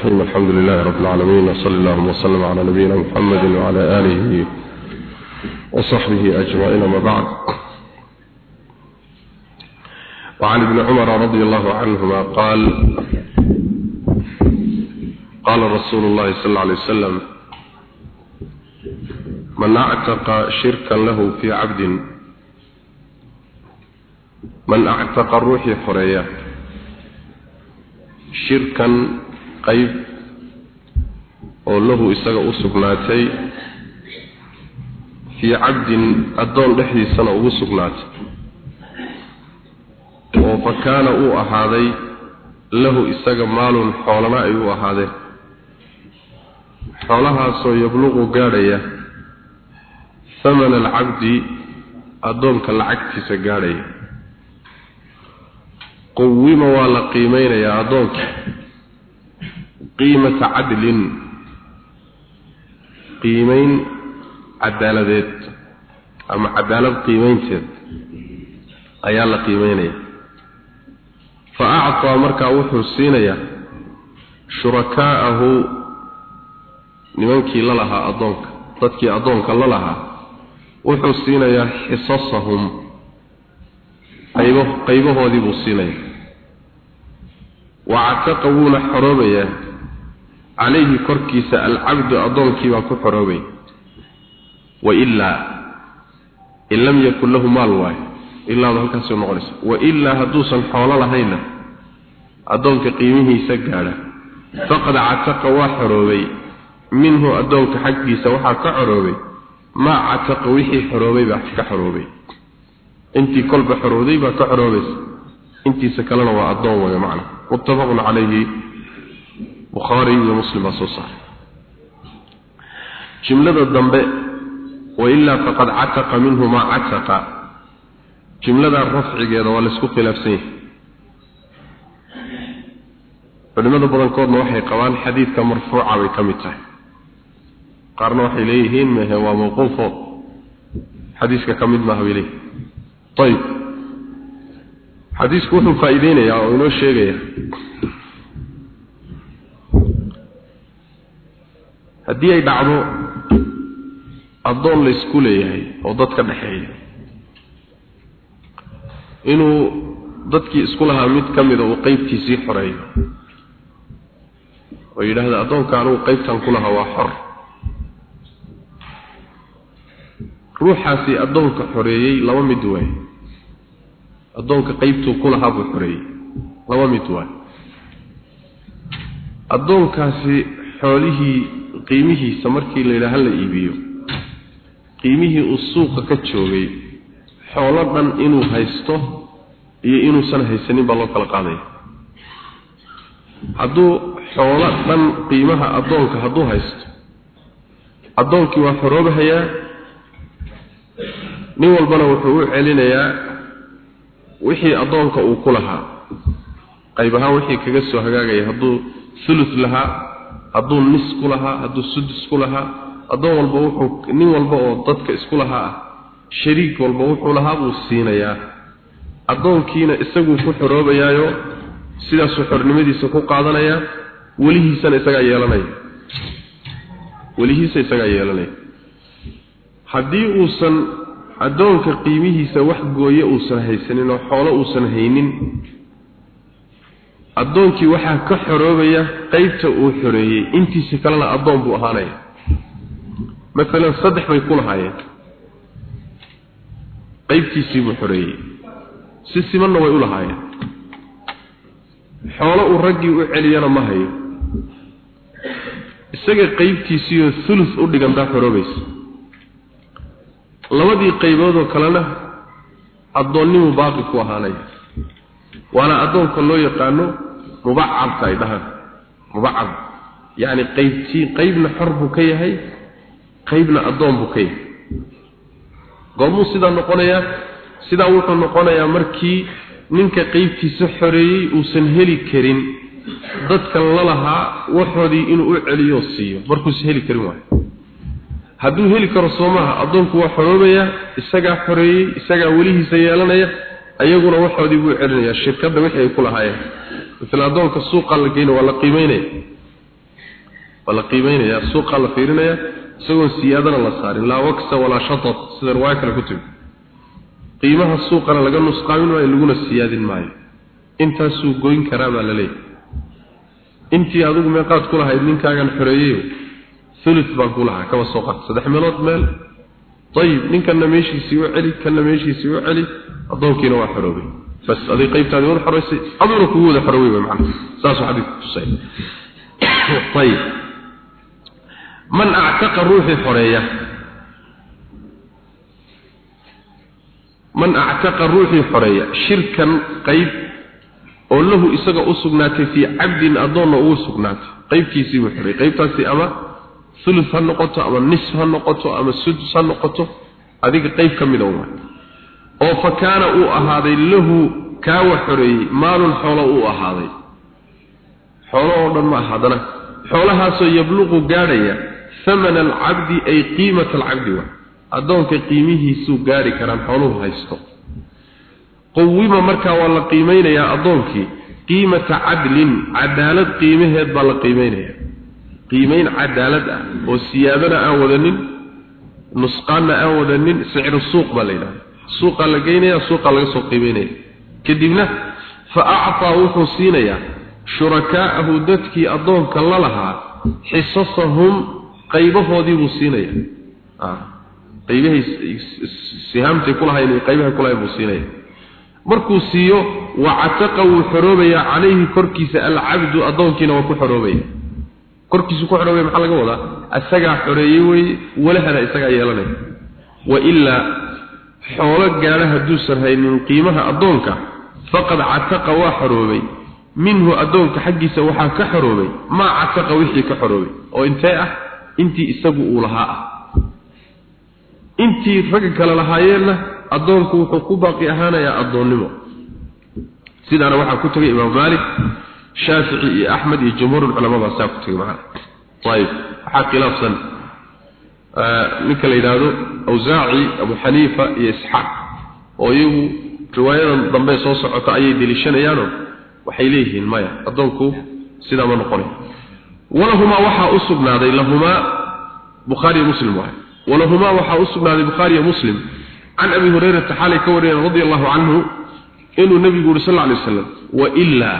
الرحيم الحمد لله رب العالمين وصلى الله وسلم على نبينا محمد وعلى آله وصحبه أجمعين ما بعد وعن ابن عمر رضي الله عنهما قال قال رسول الله صلى الله عليه وسلم من اعتق شركا له في عبد من اعتق الروح حرية شركا qayb oo lahu isaga u sugnaatay fii cabdin addoon dhexdiisana ugu sugnaatay oo fa kaana uu ahaaday lahu isaga maalun xoolana ay u ahaadeen. Xoolahaasoo yabluqu gaadhaya hamana alcabdi addoonka lacagtiisa gaadhaya. Qawima waa la qiimeynayaa addoonka qiimata cadlin. Qiimeyn cadaaladeed ama cadaalad qiimeynteed ayaa la qiimeynaya fa actaa markaa wuxuu siinayaa shurakaa'ahu nimankii la lahaa addoonka dadkii addoonka la lahaa wuxuu siinayaa xisasahum. Qaybahoodii buu siinayaa. Wacataqa wuuna xoroobayaa calayhi korkiisa alcabdu addoonkii baa ku xoroobaya wailaa in lam yakun lahu maal waayo ilaadu halkaasay noqonaysa wailaa hadduusan xoolo lahayna addoonka qiimihiisa gaadha. Faqad cataqa waa xoroobay. Minhu addoonka xaggiisa waxaa ka xoroobay. Maa cataqa wixii xoroobay baa ka xoroobay. Intii kolba xorowday baa ka xoroobaysa. Intiisa kalena waa addoon bukhaari iyo muslim baa soo saaray. Jimlada dambe wailaa faqad cataqa minhu maa cataqa. Jimlada rafcigeeda waa laysku khilaafsan yahay. Culimada badankoodna waxay qabaan xadiidka marfuuca bay ka mid tahay. Qaarna waxay leeyihiin mehe waa mawquufo xadiiska ka mid maaha bay leeyihiin ayib xadiisku wuxuu faa-iideynayaa oo inoo sheegaya haddii ay dhacdo addoon laysku leeyahay oo dadka dhexeeya. Inuu dadkii isku lahaa mid ka mida uu qeybtiisii xoreeyo. Oo yidhaahda addoonka anugu qeybtan ku lahaa waa xor. Ruuxaasi addoonka xoreeyey laba mid waay. Addoonka qeybtuu ku lahaa buu xoreeyey. Laba mid waay. Addoonkaasi xoolihii qiimihiisa markii la yidhaha la iibiyo qiimihii uu suuqa ka joogay xoolo dhan inuu haysto iyo inuusan haysanin baa loo kala qaadaya hadduu xoolo dhan qiimaha addoonka hadduu haysto addoonkii waa xoroobahayaa nin walbana wuxuu u celinayaa wixii addoonka uu ku lahaa. Qayb ahaan wixii kaga soo hagaagaya hadduu thuluth lahaa hadduu nis ku lahaa hadduu sudus ku lahaa addoon walba wuxuu nin walba oo dadka isku lahaa ah shariik walba wuxuu lahaa buu siinayaa. Addoonkiina isaguu ku xoroobayaayo sidaasuu xornimadiisa ku qaadanayaa welihiisana isagaa yeelanaya. Welihiisa isagaa yeelanaya. Haddii uusan addoonka qiimihiisa wax gooye uusan haysanin oo xoolo uusan haynin addoonkii waxaa ka xoroobaya qeybta uu xoreeyey. Intiisa kalena addoon buu ahaanaya maalan saddex bay ku lahaayeen. Qeybtiisii buu xoreeyey. Si simanna way u lahaayeen. Xoolo uu raggii u celiyana ma hayo. Isaga qeybtiisiioo thuluth u dhigantaa xoroobaysa. Labadii qayboodoo kalena addoonnimuu baaqi ku ahaanaya waana addoonka loo yaqaano mubacabka ay dhahaan mubacab yacni qaybtii qaybna xor buu ka yahay qaybna addoon buu ka yahay. Goormuu sidaa noqonayaa sidaa wuxuu noqonayaa markii ninka qeybtiisa xoreeyey uusan heli karin dadkan la lahaa waxoodii inuu u celiyo siiyo. Markuusan heli karin waayo. Hadduu heli karo soo maaha addoonku waa xoroobayaa isagaa xoreeyey isagaa welihiisa yeelanaya ayaguna waxoodii buu celinayaa shirkadda wixii ay ku lahaayeen misla addoonka suuqa la geyna waa la qiimeynaya. Waa la qiimaynayaa suuqaa la fiirinayaa isagoon siyaadana la saarin. Laa waksa walaa shatat sida riwaayo kale ku timi qiimaha suuqana laga nusqaamin maayo laguna siyaadin maayo. Intaasuu goyn karaa baa la leeyahay. Intii adigu meeqaad ku lahayd ninkaagan xoreeyeyo ulu baan ku lahaa kaba soo qaad. Saddex meelood meel. Ayib ninkanna meeshiisii u celi kanna meeshiisii aday qaybtaadi wada xoraysay aduna kugu wada xoroobay way macna saasuu xadiidku tusay ayib man actaqa ruuxii xoreeya man actaqa ruuxii xoreeya shirkan qayb oo lahu isaga u sugnaatay fii cabdin addoonna ugu sugnaatay. Qaybkiisii buu xoreeyey qaybtaasi ama ulu ha noqoto ama nis ha noqoto ama sudus ha noqoto adiga qayb ka mida uma oo fa kaana uu ahaaday lahu kaawa xoreeyey maalun xoolo uu ahaaday. Xoolo oo dhan ma ahaadana xoolahaasoo yabluqu gaadhaya hamana alcabdi ay qiimata alcabdi wa. Addoonka qiimihiisuu gaadhi karaan xooluhu haysto. Qawima markaa waa la qiimeynayaa addoonkii. Qiimata cadlin cadaalad qiimaheed baa la qiimeynayaa qiimeyn cadaalad ah oo siyaadana aan wadanin nusqaanna aan wadanin sicru suuq baa la yidhahda suuqaa la geynaya suuqaa laga soo qiimeynaya. Kadibna fa actaa wuxuu siinayaa shurakaa'ahu dadkii addoonka la lahaa xisasahum qaybahoodii buu siinaya qaybahay sihaamtay kulahayn iyo qaybahay kulahayn buu siinaya markuu siiyo wacataqa wuu xoroobayaa calayhi korkiisa alcabdu addoonkiina waa ku xoroobaya korkiisu ku xoroobaya maxaa laga wadaa? Isagaa xoreeyey weye walahana isagaa yeelanaya. Wa ilaa xoolo gaadha hadduusan haynin qiimaha addoonka faqad cataqa waa xoroobay. Minhu addoonka xaggiisa waxaa ka xoroobay maa cataqa wixii ka xoroobay oo intee ah intii isagu uu lahaa ah. Intii ragga kale lahaayeenna addoonku wuxuu ku baaqi ahaanayaa addoonnimo. Sidaana waxaa ku tegay imaam maalik shaafici iyo axmed iyo jumhuurulculamaa baa saa ku tegay macana ayib waxaa khilaafsan ninka la yidhaahdo awsaaci abu xaniifa iyo isxaaq oo iyagu riwaayadan dambe soo socota ayay deliishanayaanoo waxay leeyihiin maya addoonku sidaa ma noqonay. Walahumaa waxaa u sugnaaday lahumaa bukhaariyo muslim waay walahumaa waxaa u sugnaaday bukhaariyo muslim can abi hurayrata xaalay ka wariyeen radia allahu canhu inuu nebigu yuri sal lla alay waslam wailaa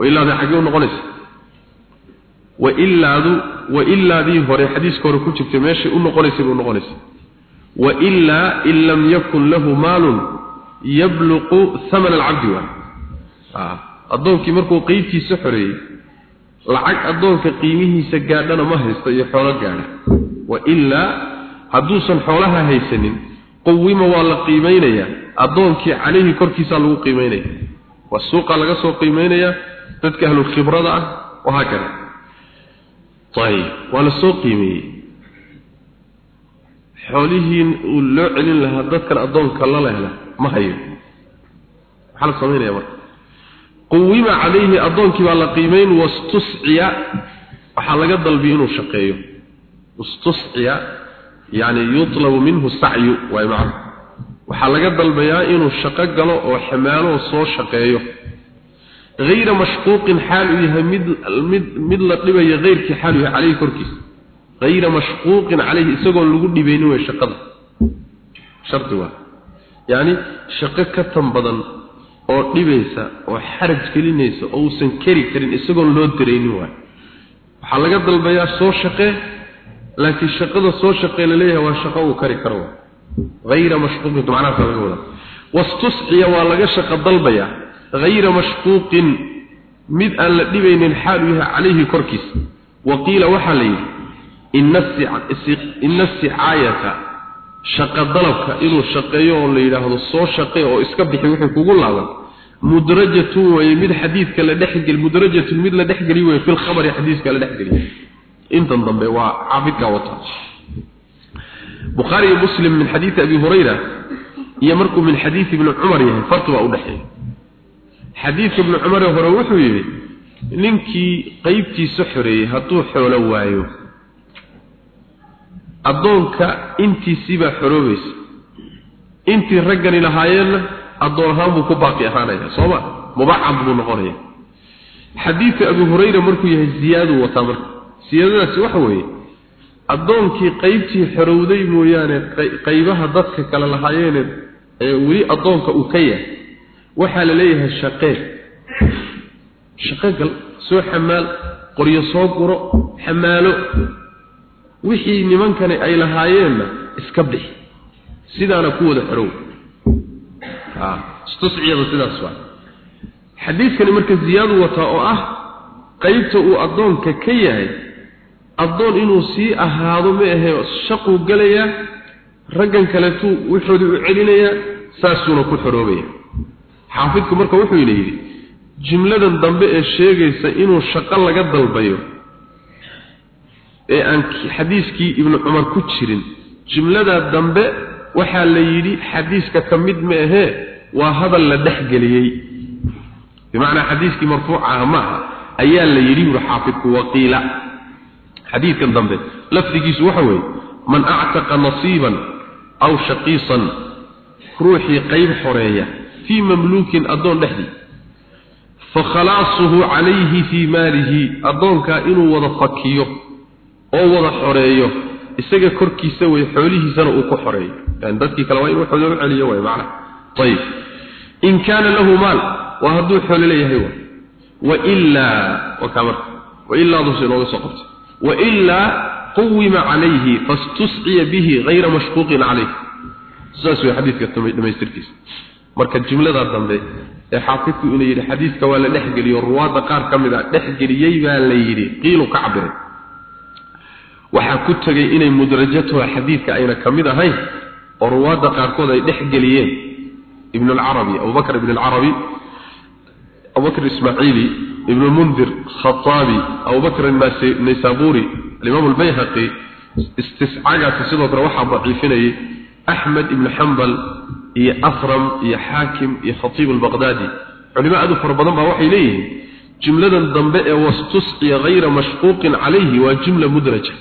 wailaada xaggee u noqonaysa wailaadu wailaadii hore xadiiska hore ku jirtay meeshay u noqonaysay bay u noqonaysa wailaa in lam yakun lahu maalun yabluqu hamana alcabdi waa addoonkii markuu qeybtiisa xoreeyey lacag addoonka qiimihiisa gaadhana ma haysto iyo xoolo gaadha. Wailaa hadduusan xoolaha haysanin qawima waa la qiimeynayaa addoonkii calayhi korkiisaa lagu qiimeynaya. Waa suuqa laga soo qiimeynayaa dadka ahlulkhibrada ah wahaakada ayib waa la soo qiimeeyey. Xoolihii uu loo celin lahaa dadkan addoonka la lehla ma hayo. Maxaa la samaynaya marka. Quwima calayhi addoonkii baa la qiimeyn wastusciya waxaa laga dalbiya inuu shaqeeyo. Istusciya yani yutlabu minhu sacyu waay macna waxaa laga dalbayaa inuu shaqo galo oo xamaalo soo shaqeeyo mid mid la dhibayo heyrkii xaal uu yahay calayhi korkiisa hayra mashquuqin calayhi isagoon lagu dhibaynin way shaqada shardi waa yacni shaqo ka tan badan oo dhibaysa oo xaraj gelinaysa oo uusan keri karin isagoon loo diraynin waay waxaa laga dalbayaa soo shaqee laakiin shaqada soo shaqee la leeyahay waa shaqo uu kari karo hayra mashquuqin macnaha laga wadaa wastusciya waa laga shaqo dalbayaa hayra mashquuqin mid aan la dhibaynin xaal uu yahay calayhi korkiisa wa qiila waxaa la yidhi ina sicaayata shaqo dalabka inuu shaqeeyo oo la yidhaahdo soo shaqee oo iska bixi wixii kugu laaban mudrajatun weye mid xadiidka la dhexgeli mudrajatun mid la dhexgeli weye fi lkhabari xadiiska la dhexgeliy intan dambe waa xaafidka wata bukhaari iyo muslim xadiidka ibni cumar hore wuxuu yidhi ninkii qeybtiisa xoreeyey hadduu xoolo waayo addoonka intiisiibaa xoroobaysa intii raggani lahaayeenna addoon ahaan buu ku baaqi ahaanaya sooma mubacad buu noqonaya. Xadiidka abu hurayra markuu yahay ziyaaduu wataa marka. Siyaadadaasi waxa weeye addoonkii qaybtii xorowday mooyaane qaybaha dadka kale lahaayeene ee weli addoonka uu ka yahay waxaa la leeyahay shaqee shaqo gal soo xamaal qoryo soo guro xamaalo. Wixii nimankani ay lahaayeenna iska bixi. Sidaana ku wada xorow. Istusciyada sidaas waa. Xadiidkani marka ziyaadu wataa oo ah qaybta uu addoonka ka yahay addoon inuu sii ahaado ma ahe shaquu gelayaa raggan kaleetuu wuxoodii u celinayaa saasuuna ku xoroobaya xaafidku marka wuxuu ina yidhi jimladan dambe ee sheegaysa inuu shaqo laga dalbayo ee aan xadiiskii ibnu cumar ku jirin jimladaa dambe waxaa la yidhi xadiiska ka mid ma ahee waa hadal la dhexgeliyey bimacnaa xadiiskii marfuuc ah ma aha ayaa la yidhi buuri xaafidku waqiila. Xadiidkan dambe lafdigiisu waxa weeye man actaqa nasiiban aw shaqiisan ruuxii qayb xoreeya fii mamluukin addoon dhexdii fa khalaasuhu calayhi fii maalihi addoonkaa inuu wada fakiyo oo wada xoreeyo isaga korkiisa way xoolihiisana uu ku xoreeyo. Yani dadkii kale waa inuu xoolo u celiyo way macna. Ayib in kaana lahu maal waa hadduu xoolo leeyahay wa wailaa wakaa marka. Wailaadus inooga soo qabtay wailaa quwima calayhi fastusciya bihi hayra mashquuqin calayh saas way xadiidka dhamaystirkiisa marka jumlada dambe ee xaafidku inuu yidhi xadiidka waa la dhexgeliyo ruwaadda qaar ka mid a dhexgeliyey baa la yidhi. Qiilu ka cabiray waxaa ku tegay inay mudrajatuha xadiidka ayna ka mid ahayn oo ruwaadda qaarkood ay dhexgeliyeen ibn alcarabi abubakr ibn alcarabi abubakr ismaaciili ibn lmundir khataabi abubakr naysaburi alimaam albayhaqi istiscagaasi sidoo kale waxaa daciifinayay axmed ibn xambal iyo asram iyo xaakim iyo khatiib albaqdaadi culimo aad u fara badan baa waxay leeyihiin jumladan dambe ee wastusciya hayra mashquuqin calayhi waa jumla mudraja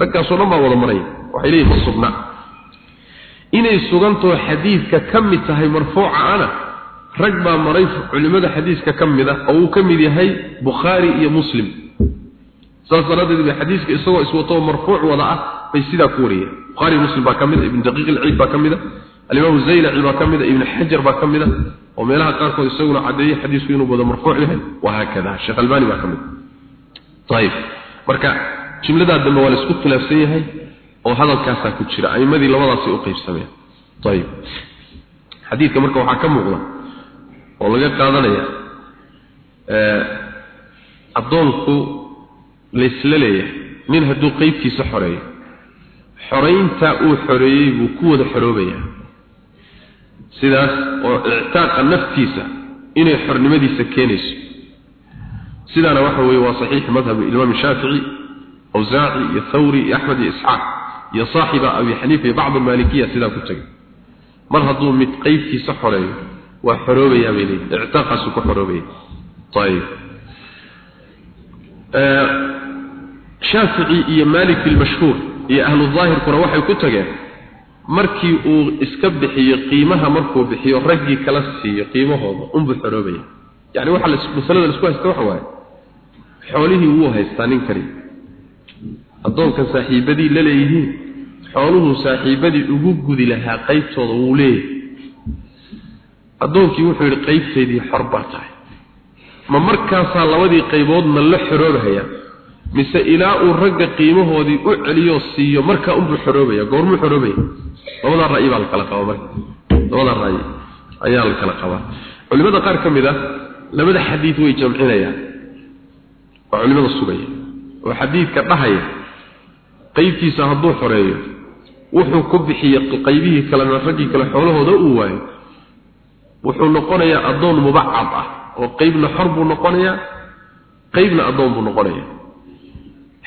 ragkaasoo dhan baa wada maraya waxay leeyihiin ma sugna inay sugantoo xadiidka ka mid tahay marfuuca ana rag baa maray culimmada xadiiska ka mid ah oo uu ka mid yahay bukhaari iyo muslim saas daraaddeed bay xadiiska isagoo iswatoo marfuuc wada ah bay sidaa ku wariyeen. Bukhaari muslim baa ka mid a ibn daqiiq ilciid baa ka mid a alimaamu zaylaci baa ka mid a ibn xajar baa ka mid a oo meelaha qaarkood isaguna caddeeyey xadiisku inuu wada marfuuc yahay. Wahaakada sheekh albani baa ka mid ayib marka jumladaa dambe waa la isku khilaafsan yahay oo hadalkaasaa ku jira aimadii labadaasay u qaybsameen. Ayib xadiidka marka waxaa ka muuqda oo laga qaadanaya addoonku laysla leeyahay nin hadduu qeybtiisa xoreeyo xoraynta uu xoreeyey buu ku wada xoroobayaa. Sidaas oo ictaaqa naftiisa inay xornimadiisa keenayso. Sidaana waxa weeye waa saxiix madhab imaam shaafici awsaaci iyo thawri iyo axmed iyo isxaaq iyo saaxiba abi xaniifa iyo bacd almaalikiya sidaa ku tegay. Mar hadduu mid qeybtiisa xoreeyo waa xoroobayaa bay leeyihiin ictaaqaasu ku xoroobaya ayib shaafici iyo maalik ilmashhuur iyo ahlu daahirkuna waxay ku tageen markii uu iska bixiyo qiimaha markuu bixiyo raggii kala siiyo qiimahooda unbuu xoroobaya yani waxa masalada la isku haysta waxa waaye xoolihii wuu haystaa ninkani addoonkan saaxiibadii la leeyihiin xooluhu saaxiibadii ugu gudi lahaa qaybtooda wuu leeyahay. Addoonkii wuxuu yidhi qaybteedii xor baa tahay. Ma markaasaa labadii qayboodna la xoroobahaya mise ilaa uu ragga qiimahoodii u celiyo siiyo markaa unbuu xoroobaya goormuu xoroobaya. Labadaa ra'yi baa la kala qabaa marka. Labadaa ra'yi ayaa la kala qabaa culimada qaar ka mid ah labada xadiid way jamcinayaan. Waa culimada sugaya. Oo xadiidka dhahaya. Qaybtiisa hadduu xoreeyo wuxuu ku bixiya qaybihii kalena raggii kale xoolahooda uu waayo. Wuxuu noqonayaa addoon mubacad ah oo qaybna xor buu noqonayaa qaybna addoon buu noqonayaa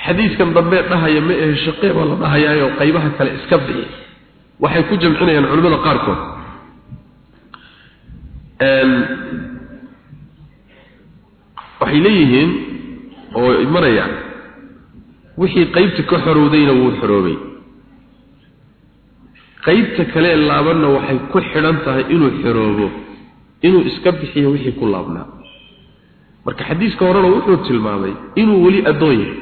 xadiidkan dambe dhahaya ma ahe shaqee baa la dhahayaayo qaybaha kale iska bixi. Waxay ku jamcinayaan culimmada qaarkood. Waxay leeyihiin oo marayaan wixii qaybta ka xorowdayna wuu xoroobay. Qaybta kale laabanna waxay ku xidhan tahay inuu xoroobo inuu iska bixiyo wixii ku laabnaa marka xadiiska horena wuxuu tilmaamay inuu weli addoon yahay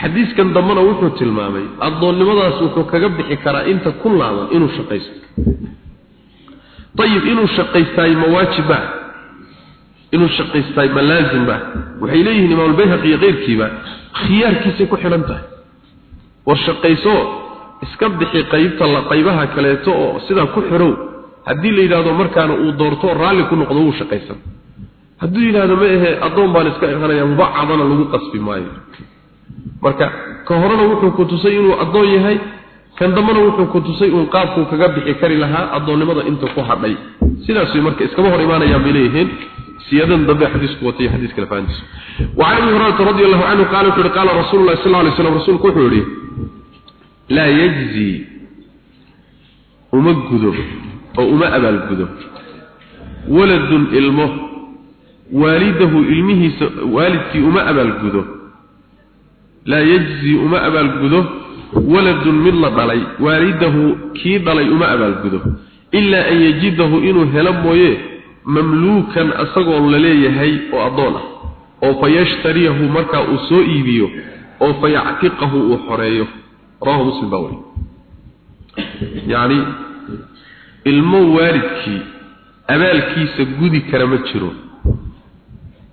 xadiiskan dambena wuxuu tilmaamay addoonnimadaas wuxuu kaga bixi karaa inta ku laaban inuu shaqaysto. Ayib inuu shaqaystaay ma waajiba inuu shaqaystaay ma laazimba waxay leeyihiin imaam albayhaqi iyo keyrkiiba khiyaarkiisay ku xidhan tahay. War shaqayso iska bixi qaybta la qaybaha kaleeto oo sidaa ku xidhow haddii la yidhaahdo markaana uu doorto raalli ku noqdo wuu shaqaysan. Hadduu yidhaahdo ma ahe addoon baan iska iqanaya mubacadana lagu qasbi maayo marka ka horena wuxuu ku tusay inuu addoon yahay kan dambena wuxuu ku tusay uun qaabkuu kaga bixi kari lahaa addoonnimada inta ku hadhay sidaas way marka iskama hor imaanayaan bay leeyihiin siyadan dambe xadiisku watay xadiis kale fahantiisa وعن ابي هريره رضي الله عنه قال قال رسول الله صلى الله عليه وسلم رسول كحوري لا يجزي وما غدو او وما ابال غدو ولد المه والده علمه والدتي وما ابال غدو laa yajzi uma abaalgudo waladun mid la dhalay waalidahu kii dhalay uma abaalgudo ilaa an yajidahu inuu helo mooye mamluukan asagoo la leeyahay oo addoon ah oo fayashtariyahu markaa uu soo iibiyo oo fayactiqahu uu xoreeyo. Rawahu muslim baa wari yacni ilmo waalidkii abaalkiisa gudi kara ma jiro.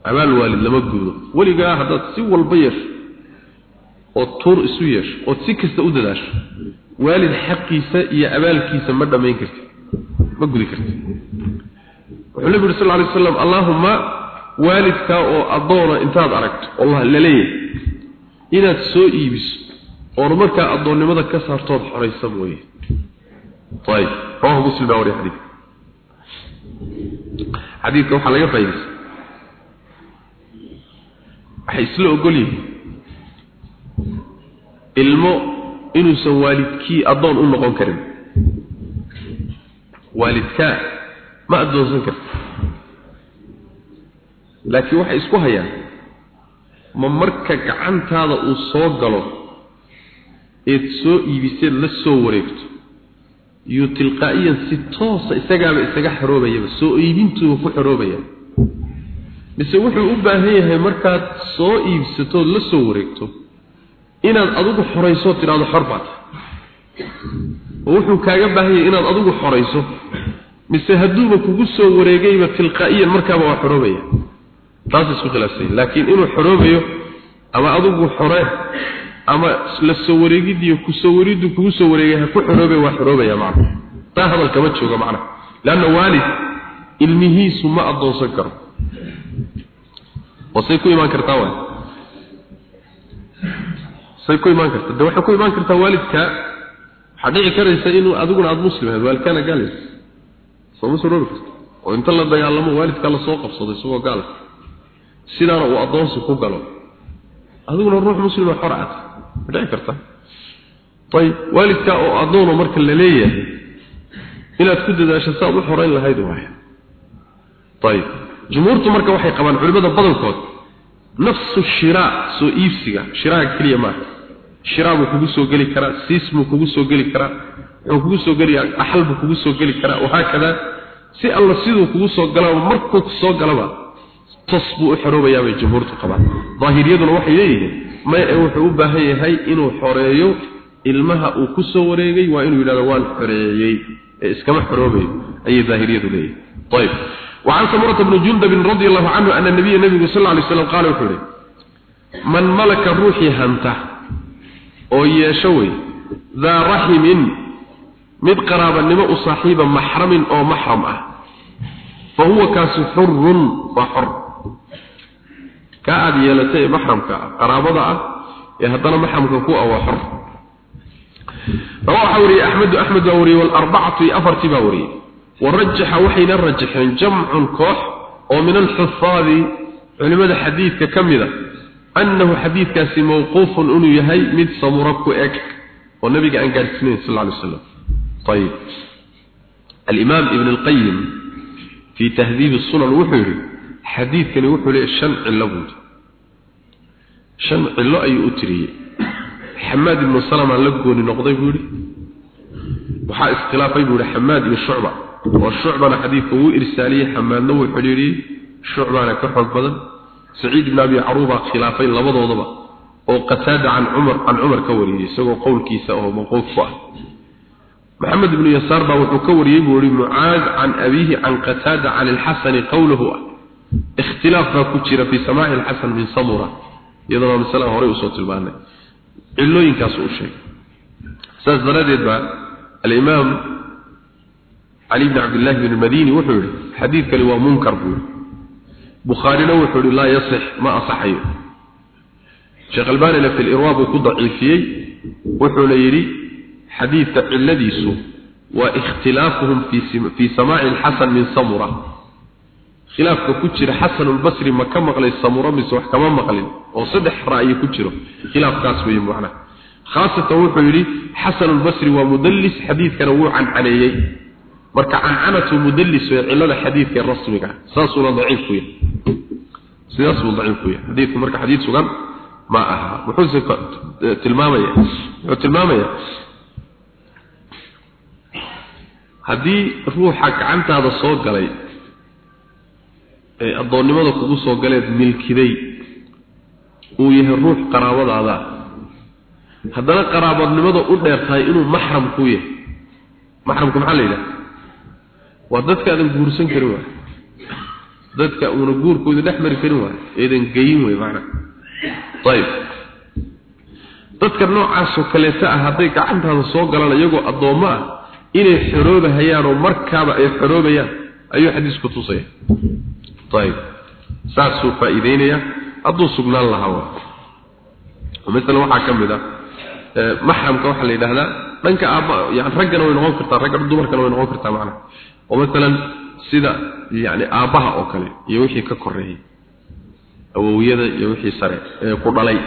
Abaal waalid lama gudo. Weligaa haddaad si walba yeesho ood tuur isu yeesho ood si kasta u dadaasho waalid xaqiisa iyo abaalkiisa ma dhammayn kartid ma gudi kartid wuxuu nabi yiri sallallahu alayhi wasallam allahumma waalidka oo adoona intaad aragto allah la leeyahay inaad soo iibiso oo markaa adoonnimada ka saartood xoreysa mooye طيب رواه مسلم باوري حديث حديث waxa laga faa'iideysan waxay isla ogol yihiin ilmo inuusan waalidkii adoon u noqon karin. Waalidkaa ma adoonsan karto laakiin waxay isku hayaan ma marka gacantaada uu soo galo eed soo iibiseed la soo wareegto iyo tilqaa'iyan si toosa isagaaba isaga xoroobayaba soo iibintuuba ku xoroobaya mise wuxuu u baahan yahay markaad soo iibsatood la soo wareegto inaad adigu xorayso tidhaahdo xor baad. Oo wuxuu kaaga baahan yahay inaad adigu xorayso mise hadduuba kugu soo wareegayba tilqaa'iyan markaaba waa xoroobaya taas isku khilaafsan laakiin inuu xoroobayo ama adigu xore ama la soo wareegidiyo ku soo wareegidu kugu soo wareegay ha ku xoroobay waa xoroobaya macna. Taa hadalka ma jooga macna. Laana waalid ilmihiisu ma adoonsan karo. Wasay ku imaan kartaa waa say ku imaan kartaa de waxay ku imaan kartaa waalidka? Dhici karaysa inuu adiguna aada muslim ahayd waalidkaana gaalaysa sooma suroobi karto? Oo inta la dagaalamo waalidkaa la soo qabsado isagoo gaala sidaana uu addoonsi ku galo. Adiguna ruux muslima xor cad ma dhici karta? Ayib waalidkaa oo addoono marka la leeyahay inaad ku dadaasho saaad u xorayn lahayd waay. Ayib jumhuurtu marka waxay qabaan culimmada badankood nafsu shiraa soo iibsiga. Shiraaga keliya maaha shiraa buu kugu soo geli karaa siis buu kugu soo geli karaa wuxuu kugu soo geli dhaxal buu kugu soo geli karaa wahaakada si alla siduu kugu soo galaba markuu soo galaba tos buu u xoroobayaa bay jumhuurtu qabaan. Daahiriyaduna waxay leeyihiin may wuxuu u baahan yahay inuu xoreeyo ilmaha uu ku soo wareegay waa inuu yidhahdo waan xoreeyey ee iskama xoroobayo ayay daahiriyadu leeyihiin ayib وعن سمرة بن جندب رضي الله عنه أن النبي النبي صلى الله عليه وسلم قال وحوله من ملك روحي هنته oo yeeshowy daa raximin mid qaraabanimo u saaxiiba maxramin oo maxram ah fa huwa kaasi xurun waa xor kaa aada yeelatay ee maxramka ah qaraabada ah ee haddana maxramka ku ah waa xor rawa waxaa wariyey axmedu axmed baa wariyey walarbacatu iyo afartii baa wariyey warajaxa waxayna rajaxeen jamcun koox oo min alxufaadi culimada xadiidka ka mid a annahu xadiidkaasi mawquufun inuu yahay mid samuro ku eg oo nabiga aan gaadhsiinayn sal lla alay slam ayib alimaam ibn alqayim fii tahdiib sunan wuxuu yidhi xadiidkani wuxuu leeyahy shan cillo buu yidhi. Shan cillo ayuu u tiriyey. Xamaad ibnu salama la gooni noqday buu yidhi. Waxaa iskhilaafay buu yidhi xamaad iyo shucba oo shucbana xadiidka wuu irsaaliyey xamaadna wuu xidhiidhiyey shucbana ka xoog badan. Saciid ibn abi caruuba khilaafay labadoodaba oo qataada can cumar can cumar ka wariyey isagoo qowlkiisa oo mawquuf ku ah. Maxamed ibnu yasaar baa wuxuu ka wariyey buu yihi mucaad can abiihi can qataada can ilxasani qowluhu ah. Ikhtilaaf baa ku jira fii samaaci alxasan min samura iyadoo cali bn cabdillahi bn madini wuxuu yihi xadiidkani waa munkar buu yihi bukhaarina wuxuu yihi laa yasix ma asaxayo. Sheekh albanina fi lirwa buu ku daciifiyey wuxuuna yidhi xadiidka ciladiisu waa ikhtilaafuhum fii samaaci alxasan min samura. Khilaafka ku jira xasan albasri ma ka maqlay samura mise wax kama maqlin oo saddex ra'yi ku jiro. Khilaafkaas weeye wuxuu marka cancanatu mudallis ee cilada xadiidka rasmiga saasuuna daciif ku yahay. Sidaas daciif ku yahay. Xadiidku marka xadiid sugan ma aha. Wuxuuse tilmaamaya? Wuxuu tilmaamaya? Haddii ruuxa gacantaada soo galay ee addoonnimada kugu soo galeed milkiday uu yahay ruux qaraabadaada haddana qaraabadnimada u dheer tahay inuu maxram ku yahay. Maxramka maxaa la yidhaha waa dadka aadan guursan karin waay. Dadka uuna guurkooda dhex mari karin waay. Eedan geyin wey macnaa ayib. Dadka noocaasoo kaleeta ah hadday gacantaada soo galaan iyagoo addoommo ah inay xoroobahayaan oo markaaba ay xoroobayaan ayuu xadiisku tusaya ayib. Saasuu faa'iideynaya hadduu sugnaan lahaa wa masalan waxaa ka mid ah maxramka waxaa la yidhaahdaa dhanka aabba yani raggana way noqon kartaa ragga dumarkana way noqon kartaa macnaha oo masalan sida yani aabbaha oo kale iyo wixii ka koreeyay awowyada iyo wixii sare ee ku dhalay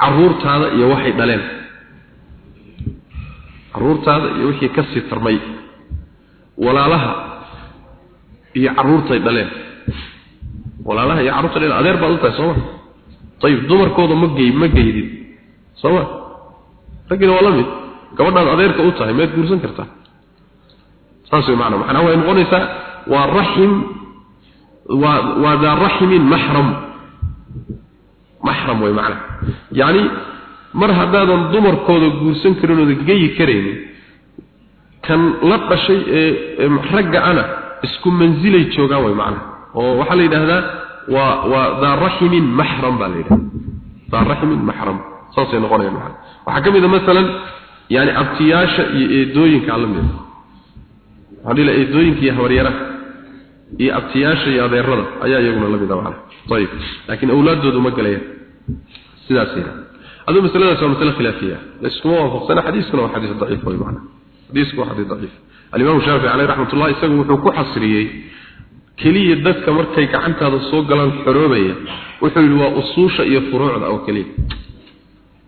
caruurtaada iyo waxay dhaleen. Caruurtaada iyo wixii ka sii tarmay walaalaha iyo caruurtay dhaleen. Walaalaha iyo carruurtay dhaleen adeer baad u tahay sooma ayib dumarkooda ma gey ma geydin sooma raggina waa la mid. Gabadhaad adeerka u tahay meed guursan kartaa saas way macnaa macnaa way noqonaysaa waa raxim waa waa daa raximin maxram. Maxram way macnaa. Yacni mar haddaadan dumarkooda guursan karin ooda geyi karaynin kan la dhashay ee ragga ana isku mansilay joogaan way macnaa. Oo waxaa la yidhaahdaa waa waa daa raximin maxram baa la yidhahda daa raximin maxram. Saasay noqonayaan macnaa. Waxaa ka mid a masalan yani abtiyaasha iyo eedooyinka alla mida eedooyinka iyo habaryaraha iyo abtiyaasha iyo adeerada ayaa iyaguna la mid a macnaa ayib. Laakiin awlaaddoodu ma galayaan. Sidaas aduu masaladaas waa masale khilaafiya. Laiskuma waafaqsana xadiiskuna waa xadiis daciif way macnaa xadiisku waa xadiis daciif. Alimaam shaafici caleyh raxmatullah isagu wuxuu ku xasriyey keliya dadka markay gacantaada soo galaan xoroobaya wuxuu yidhi waa usuusha iyo furuucda oo keliya.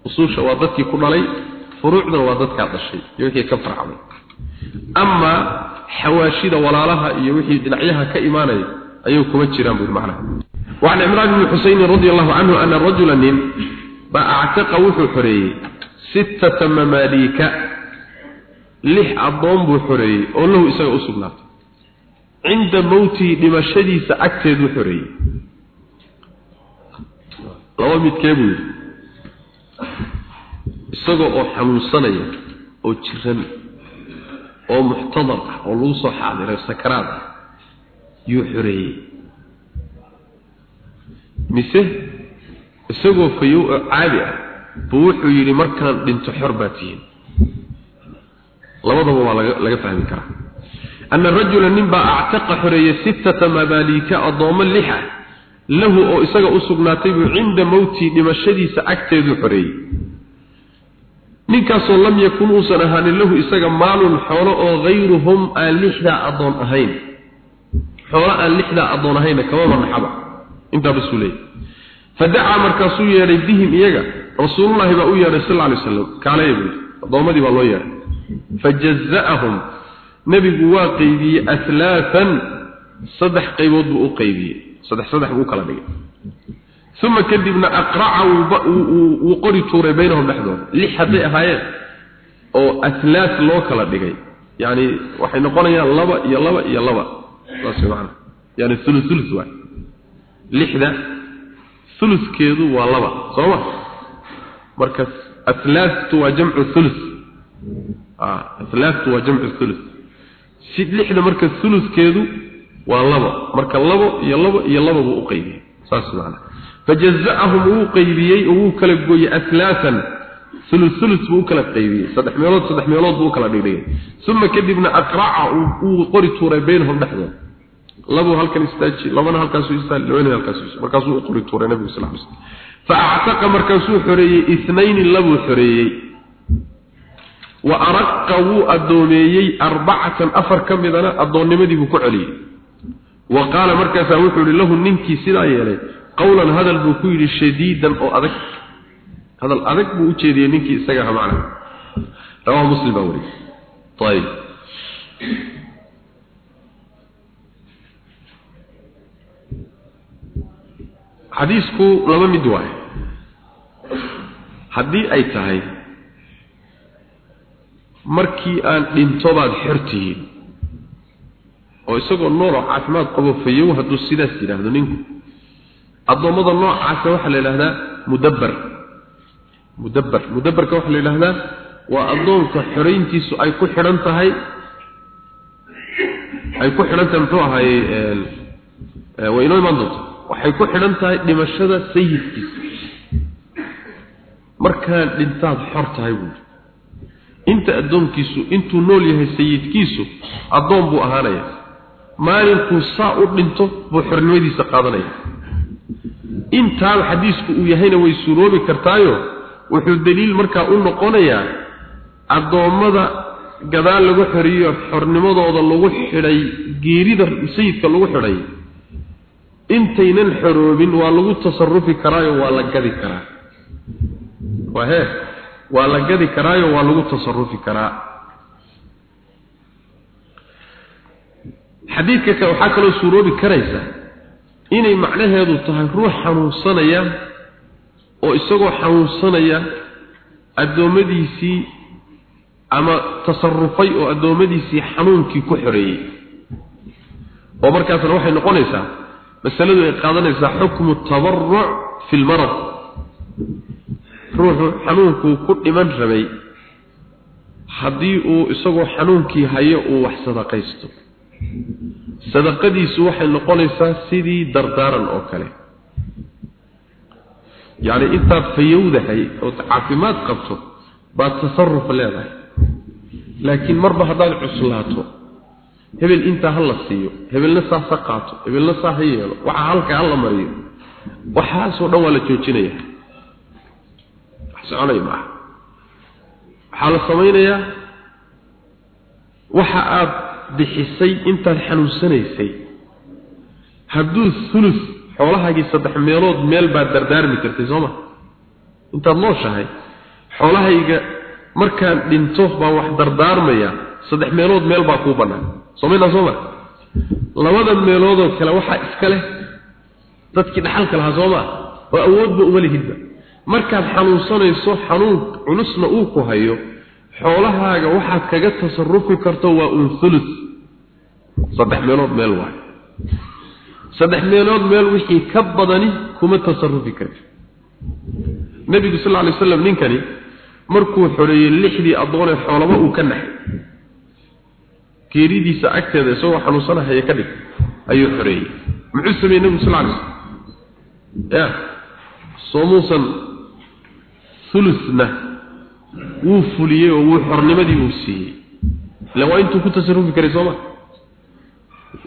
Usuusha waa dadkii ku dhalay furuucdana waa dadkaa dhashay iyo wixii ka farcamay ama xawaashida walaalaha iyo wixii dhinacyaha ka imaanaya ayuu kuma jiraan buu macnaha وعن عمران بن حسين رضي الله عنه أن رجلا باعتق وحو حريه ستة مماليك لح أضم بحريه والله إساء أسقنات عند موتي لمشدي سأكتد حريه لو متكابل isagoo oo xanuunsanaya oo jiran oo muxtadar ah oo lagu soo xaadiray sakaraad ah yuu xoreeyey mise isagoo fayow oo caadi ah buu wuxuu yidhi markaan dhinto xor baa tihiin. Labadaba waa laga fahmi karaa. Ana rajula nin baa actaqa xoreeyey sittata mabaaliika addoommo lix ah. Lahu oo isaga u sugnaatay buu cinda mowtii dhimashadiisa agteedu xoreeyey ninkaasoo lam yakun uusan ahaanin lahu isaga maalun xoolo oo hayruhum aan lixdaa addoon ahayn. Xoolo aan lixdaa addoon ahaynna kama manaxaba intaa basuu leeyay fadacaa markaasuu yeedhay bihim iyaga. Rasuulullaahi baa u yeedhay sal alay waslam kaalaya buu yidhi addoommadii baa loo yeedhay. Fajaza'ahum nebigu waa qaybiyey alaaan saddex qaybood buu u qaybiyey saddex saddex buu u kala dhigay uma kadibna aqraca wuu qori tuuray baynahum dhexdooda lix hadday ahaayeen oo ahlaas loo kala dhigay yani waxay noqonayaan laba iyo laba iyo laba saas maana yani ulu ulu waay lixda uluskeedu waa laba sooma marka aslaatu waa jamcu ah aslaatu waa jamcu si lixda marka thuluthkeedu waa labo marka labo iyo labo iyo labo buu u qaybiyey saas macna fajaza'ahum wuu qaybiyey oo wuu kala gooyey aslaatan thuluth thuluth buu kala qaybiyey saddex meelood saddex meelood buu kala dhigay thumma kadibna aqra'a uu qori tuuray baynahum dhexdooda labo halkan istaaji labana halkaas uu istaal labana halkaas uu markaasuu u qori tuuray nabiga sallallahu alayhi wasallam فاعتق مركزو خريي اثنين لبو خريي وارقوا ادوميي اربعه افر كمدنا ادونمدي بو كعلي وقال مركزا qawlan hadal buu ku yidhi shadiidan oo adag. Hadal adag buu u jeediyey ninkii isaga ha macna rawah muslim baa wariyey ayib xadiisku laba mid waay haddii ay tahay markii aan dhinto baad xor tihiin oo isagoo nooloo caafimaad qabo fayow hadduu sidaas yidhaahdo ninku addoommada noocaasa waxaa la yidhahdaa mudabbar. Mudabbar. Mudabbarka waxaa la yidhahdaa waa addoonka xorayntiisu ay ku xidhan tahay ay ku xidhan tahay muxuu ahaayey way inoo imaan doonta waxay ku xidhan tahay dhimashada sayidkiisa. Markaan dhintaad xor tahay buuri inta addoonkiisu intuu nool yahay sayidkiisu addoon buu ahaanaya maalinkuu saa u dhinto buu xornimadiisa qaadanaya intaaba xadiisku uu yahayna way suuroobi kartaayo wuxuu daliil markaa u noqonayaa addoommada gadaal lagu xoriyo xornimadooda lagu xidhay geerida sayidka lagu xidhay. Intaynan xoroobin waa lagu tasarufi karaayo waa la gadi karaa. Waa hee waa la gadi karaayo waa lagu tasarufi karaa. Xadiidka waxaa kaloo suuroobi karaysa inay macnaheedu tahay ruux xanuunsanaya oo isagoo xanuunsanaya addoommadiisii ama tasarufay oo addoommadiisii xanuunkii ku xoreeyey oo markaasna waxay noqonaysaa masaladu ay qaadanaysaa xukmu tabarruc fi lmarad ruuxu xanuunkuu ku dhiman rabay. Haddii uu isagoo xanuunkii hayo uu wax sadaqaysto sadaqadiisu waxay noqonaysaa sidii dardaaran oo kale. Yacni intaad fayowdahay ood caafimaad qabto baad tasaruf leedahay. Laakiin marba haddaad cuslaato hebel intaa ha la siiyo hebelna saas ha qaato hebelna saa ha yeelo waxa halka ha la mariyo waxaasoo dhan waa la joojinaya. Wax soconaya maaha waxaa la samaynayaa waxa aad bixisay intaad xanuunsanaysay. Hadduu hulus xoolahaagii saddex meelood meel baad dardaarmi kartay soo ma? Intaad nooshahay xoolahayga markaan dhinto baan wax dardaarmaya saddex meelood meel baa kuu bannaan. Somaynaa soo mara labada meeloodoo kale waxaa iska leh dadkii dhaxalka lahaa soo maa oo awoodba uma lihidba. Markaad xanuunsanayso xanuun culusna uu ku hayo xoolahaaga waxaad kaga tasarufi karto waa un thuluth. Saddex meelood meel waayo saddex meelood meel wixii ka badani kuma tasarufi karti nebigu sal lla alay waslam ninkani markuu xoreeyey lixdii addoonee xoolaba uu ka naxay geeridiisa agteeda isagoo xanuunsanahaya ka dhig ayuu xoreeyey muxuu sameeyey nebigu sal alay slam ya soo muusan thuluthna wuu fuliyey oo wuu xornimadii uu siiyey. Ila waa intuu ku tasarufi karay sooma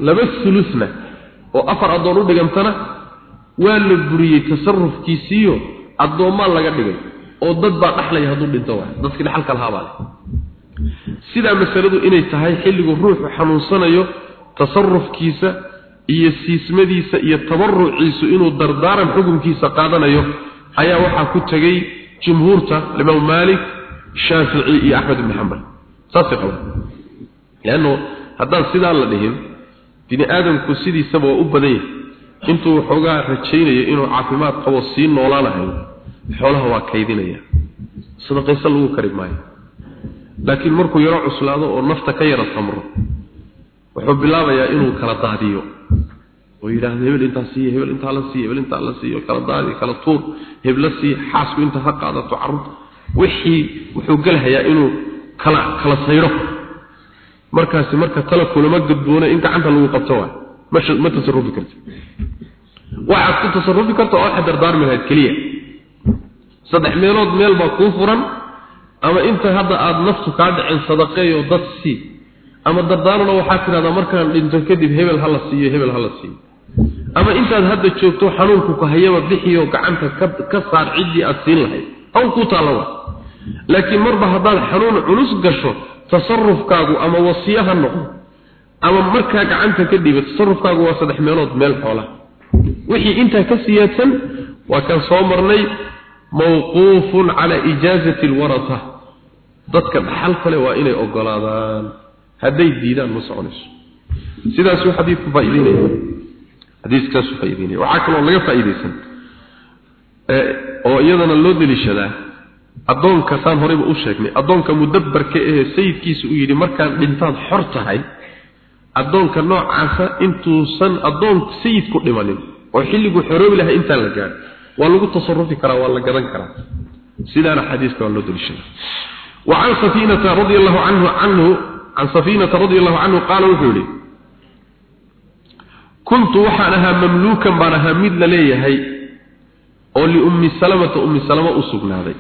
laba thuluthna oo afar addoon u dhigantana waa la buriyey tasarufkiisiiyo addoommaa laga dhigay oo dad baa dhaxlaya hadduu dhinto waay. Dadkii dhaxalka lahaa baa leh. Sidaa masaladu inay tahay xilligu ruuxu xanuunsanayo tasarufkiisa iyo siismadiisa iyo tabaruciisu inuu dardaaran xukunkiisa qaadanayo ayaa waxaa ku tegey jumhuurta imaam maalik shaafici iyo axmed ibni xambal saasay qabaan leanno haddaan sidaa la dhihin bini aadamku sidiisaba waa u badan yahay. Intuu waxoogaa rajaynayo inuu caafimaad qabo sii noolaanahayo xoolaha waa kaydinaya. Sadaqayso lagu kari maayo. Laakiin markuu yaro cuslaado oo nafta ka yara samro wuxuu bilaabayaa inuu kala daadiyo. Oo yidhaahdo hebel intaa siiya hebel intaa la siiya hebel intaa la siiyo kala daadi kala tuur hebla siiya xaasku inta ha qaadato carruurta wixii wuxuu gelahayaa inuu kala kala sayro. Markaasi marka tala kulama gudboona in gacanta lagu qabto waay ma ma tasarufi karti waxaad ku tasarufi karta oo waxaad dardaarmi lahayd keliya. Saddex meelood meel baa kuu furan ama inta hadda aada naftu kaa dhicin sadaqeeyo dad sii ama dardaarana waxaad tidhahdaa markaan dhinto kadib hebel ha la siiyo hebel ha la siiyo. Ama intaad hadda joogto xanuunku ku hayaba bixiyo gacanta ka ka saar ciddii aada siin lahayd. Hawl kuu taalla waa laakiin marba haddaad xanuun culus gasho tasarufkaagu ama wasiyo ha noqdo ama markaa gacanta ka dhiiba tasarufkaagu waa saddex meelood meel xoolaha wixii intaa ka siyaadsan waa kan soo marnay mawquufun calaa ijaazati alwarata. Dadka dhaxal kale waa inay ogolaadaan hadday diidaan ma soconayso. Sidaasuu xadiidku faa'iideynaya xadiiskaasuu faa'iideynaya waxaa kaloo laga faa'iidaysan oo iyadana loo deliishadaa addoonka saan horeyba u sheegnay. Addoonka mudabbarka ahee sayidkiisa uu yidhi markaad dhintaad xor tahay addoonka noocaasa intuusan addoon sayidku dhimanin oo xilliguu xoroobi lahay intaan la gaadho waa lagu tasarufi karaa waa la gadan karaa. Sidaana xadiiska waa loo daliishada wa can safiinata radi allahu canhu canhu can safiinata radi allahu canhu qaala wuxuu yidhi kuntu waxaan ahaa mamluukan baan ahaa mid la leeyahay oo liummi salamata ummi salama u sugnaaday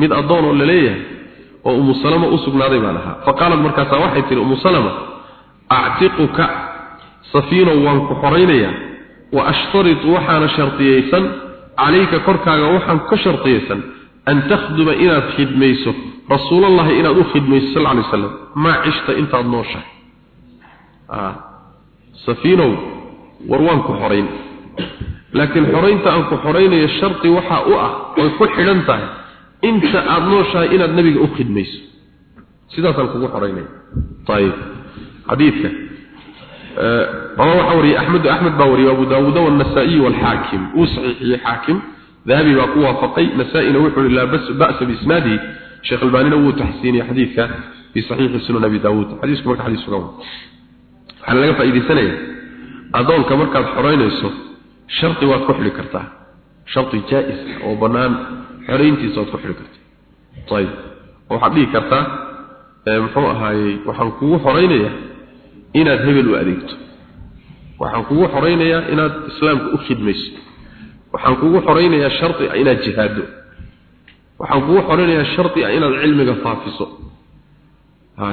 mid addoon oo la leeyahay oo ummu salama u sugnaaday baan ahaa fa qaalat markaasaa waxay tihi ummu salama actiquka safiinow waan ku xoraynayaa wa ashtaritu waxaana shardiyeysan calayka korkaaga waxaan ka shardiyeysan an takhduma inaad khidmayso rasuulallahi inaad u khidmayso sal alay waslam maa cishta intaad nooshahay. Safiinow war waan ku xorayn. Laakiin xoraynta aan ku xoraynayo shardi waxaa u ah oy ku xidhan tahay inta aada nooshahay inaad nabiga u khidmayso sidaasaan kugu xoraynaya ayib xadiidka رواه وحوري أحمد أحمد باوري وأبو داود والنسائي والحاكم وصحيح حاكم ذهبي باقوة فقي نسائي نوحل لا بس بأس بإسناده شيخ الباني نوو تحسيني حديثك في صحيح السنة نبي داود حديثك مرك حديث قوم حنا لقى فإذا سنة أظن كمركز حرين يسو شرطي واتكحل كرتا شرطي جائز وبنان xirayntiisa aad ku xiri karta ayib waxaad dhihi kartaa muxuu ahaayey waxaan kugu xoraynayaa inaad hebel u adeegto. Waxaan kugu xoraynayaa inaad islaamka u khidmayso. Waxaan kugu xoraynayaa shardi ah inaad jihaado waxaan kugu xoraynayaa shardi ah inaad cilmiga faafiso.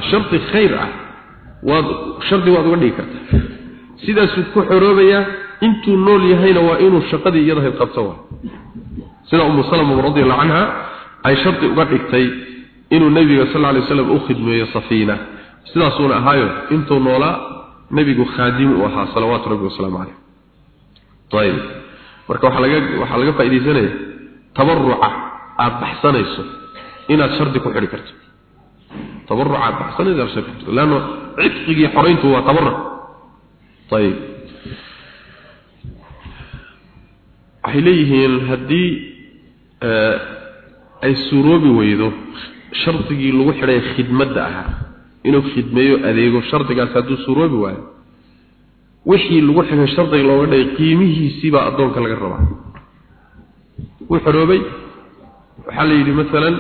Shardi khayr ah. Waad shardi waad uga dhigi kartaa. Sidaasuu ku xoroobayaa intuu nool yahayna waa inuu shaqadii iyada hayb qabto sida umu salama radiallahu canha ay shardi uga dhigtay inuu nebiga sal lla alay waslam u khidmeeyo safiina. Sidaasuuna ahaayo intuu noolaa nebigu khaadim u ahaa salawaatu rabbi wasalaamu caleyh ayib marka waxaa laga waxaa laga faaidaysanaya tabaruca aada baxsanayso inaad shardi ku xidhi karto. Tabaruca aad baxsanayso xidhi leanno cidqigii xorayntu waa tabaruc ayib waxay leeyihiin haddii ay suuroobi weydo shardigii lagu xidhay khidmadda ahaa inuu khidmeeyo adeego shardigaas hadduu suroobi waayo wixii lagu xigay shardiga looga dhigay qiimihiisiibaa addoonka laga rabaa. Wuu xoroobay waxaa la yidhi maalan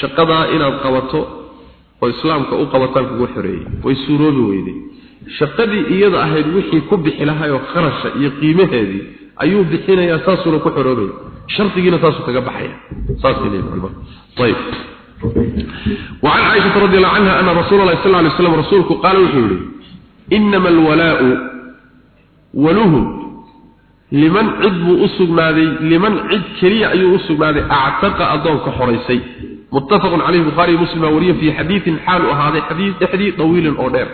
shaqadaa inaad qabato oo islaamka u qabataan kugu xoreeyey way suuroobi weyday. Shaqadii iyada ahayd wixii ku bixi lahaayoo kharasha iyo qiimaheedii ayuu bixinayaa saasuuna ku xoroobaya shardigiina saasuu kaga baxaya saasay leeyihin culimadu ayib وعن عائشة رضي الله عنها أن رسول الله صلى الله عليه وسلم رسولك قال وحولي إنما الولاء وله لمن عد أسقنادي لمن عد كريع أي أسقنادي أعتق أضوك حريسي متفق عليه البخاري ومسلم وريه في حديث حال هذا حديث حديث طويل أو دير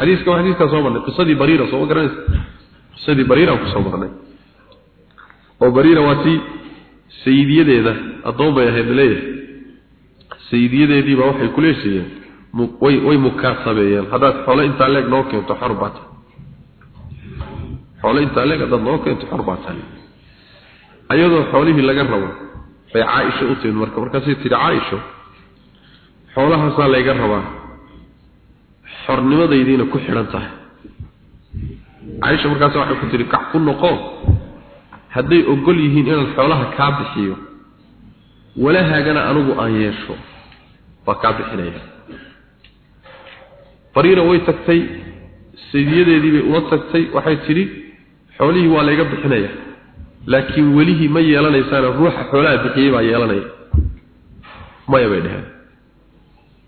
حديث كما حديث كصوبنا قصدي بريرة صوبنا قصدي بريرة وصوبنا وبريرة واتي sayidiyadeeda addoon bay ahayd leeyahay. Sayidiyadeediibaa waxay ku leeshayeen way way mukaar haddaad xoolo intaa leeg noo keento xor baad xoolo intaa leeg haddaad noo keento xor baad tahay. Ayadoo xoolihii laga rabo bay caaisho u timid marka. Markaasay tidhi caaisho xoolahaasaa layga rabaa. Xornimadaydiina ku xidhan tahay. Caaisha markaas waxay ku tidhi kac ku noqo hadday ogol yihiin inaan xoolaha kaa bixiyo walahaagana anigu aan yeesho waa kaa bixinaya. Bariira way tagtay saydiyadeedii bay ula tagtay waxay tidhi xoolihii waa layga bixinaya laakiin welihii ma yeelanaysaana ruuxa xoolaha bixiyey baa yeelanaya. Maya bay dheheen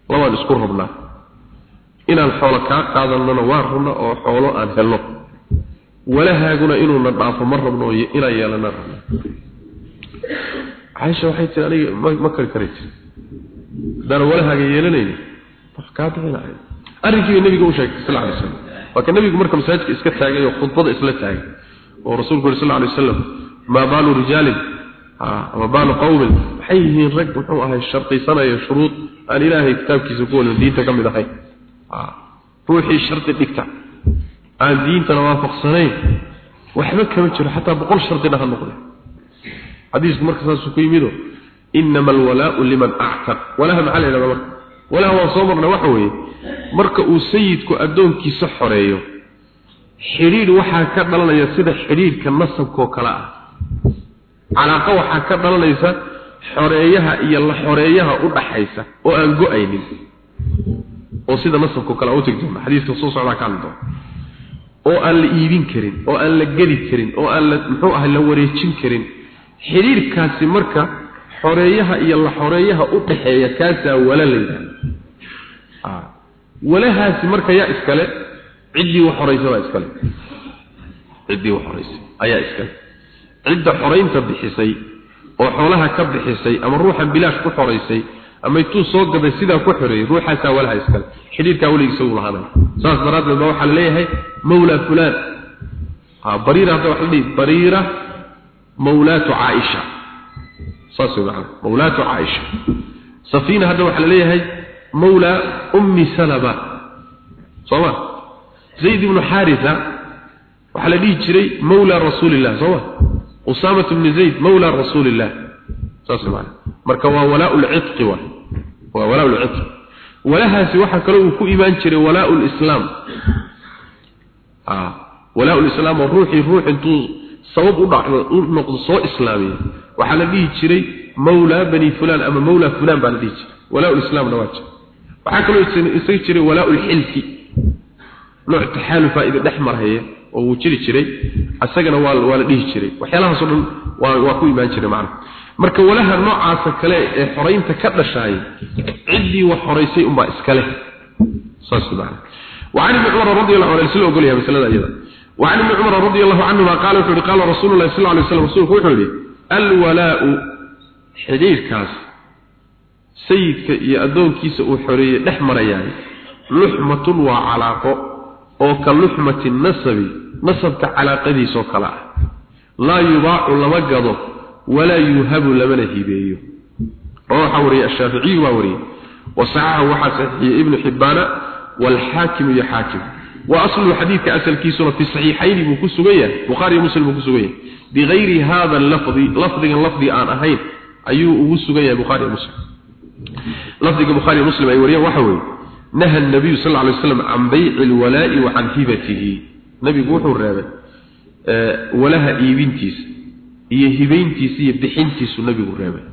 labaan isku rabnaa. Inaan xoolo kaa qaadanana waa rabna oo xoolo aan helno walahaaguna inuuna dhaafo ma rabno inaan yeelana rabna. Caaisha waxay tiri aniga ma kari kari jiri haddaana walahaaga yeelanayni kaa bixinahay arrinkii nabiga u sheegtay sal alay slam waa ka nabigu marka masaajidka iska taagay oo khudbada isla taagay. Oo rasuulku yuri sal alay wasalam maa baalu rijaalin ama baalu qowmin maxay yihiin rag muxuu ahay sharqiysanaya shuruud aan ilaahay kitaabkiisa ku walin diinta ka mid ahayn ruuxii shardi dhigta aan diintana waafaqsanayn waxba kama jiro xataa boqol shardina ha noqde. Xadiisku marka saasuu ku yimido inama alwalaau liman actaq walaha maxaa la yidhahda marka? Walaha waan soo marnay waxa weeye marka uu sayidku addoonkiisa xoreeyo xidhiidh waxaa ka dhalanaya sida xidhiidhka nasabkoo kale ah. Calaaqo waxaa ka dhalanaysa xoreeyaha iyo la xoreeyaha u dhaxaysa oo aan go'aynin. Oo sida nasabkao kale u tegi doona xadiiska soo socdaa ka hadli doona oo aan la iibin karin oo aan la gedi karin oo aan la muxuu ahay la wareejin karin. Xidhiirkaasi marka xoreeyaha iyo la xoreeyaha u dhaxeeya kaasaa wala la yidhahda walahaasi marka yaa iskale ciddii wax horaysa baa iskale. Ciddii wax horaysay ayaa iskale. Cidda xoraynta bixisay oo xoolaha ka bixisay ama ruuxan bilaash ku xoraysay ama intuu soo gaday sidaa ku xoreeyey ruuxaasaa walaha iskale. Xidhiirkaa weligiisa uu lahaanay saas daraaddeed baa waxaa la leeyahay mawla fulaan. Bariira hadda waxa la dhihi bariira mawlaatu caaisha. Saas wey macana mawlaatu caaisha. Safiina hadda waxaa la leeyahay mawla ummi salama soo ma? Zayd ibnu xaarisa waxaa la dhihi jiray mawla rasuulillah. Soo ma? Usaamat ibnu zayd mawla rasuulillah. saas macana marka waa walaa lcitqi wa waa walaa lcitq walahaasi waxaa kaloo uu ku imaan jiray walaa lislaam walaa lislaam oo ruuxii ruux intuu sabab u dhacdo u noqdo soo islaamiya. Waxaa la dhihi jiray mawla bani fulan ama mawla fulan baa la dhihi jiray. Walaa lislaamna waa jira. Waxaa kaloo isaga jiray walaa lxilfi nooc taxaalufa idin dhex marhaya oo wuu jiri jiray isagana waa la dhihi jiray. Waxyaalahaasoo dhan waa ku imaan jiray macna marka walaha noocaasa kale ee xoreynta ka dhashaay ciddii wax xoreysay umba iskale subhanahu wa ta'ala wa umar radiyallahu anhu oo goliya bisalada ayada. Wa an umar radiyallahu anhu ma qala fi qala rasulullah sal alayhi wasallam rasuulku wuxuu yihi al walaa xidhiirkaas sayidka iyo addoonkiisa uu xoreeyay dhex marayaay luxmatun waa calaaqo oo ka luxmati nasabi nasabka alaaqadiisa kala ah. laa yubaacu lama gado ولا يهب لمن هبيه روح وري الشافعي ووري وصححه وحسن ابن حبان والحاكم يا حاكم واصل الحديث كاصل كيسونه في الصحيحين بكسغيه بخاري ومسلم بكسغيه بغير هذا اللفظ لفظ لفظ ان اهين ايو وسغيه بخاري ومسلم لفظ بخاري ومسلم اي وريه وحوي نهى النبي صلى الله عليه وسلم عن بيع الولاء وعن هبته نبي وحو رابه أه ولها ايبنتيس iyo hibeyntiisa iyo bixintiisu nabigu reebay.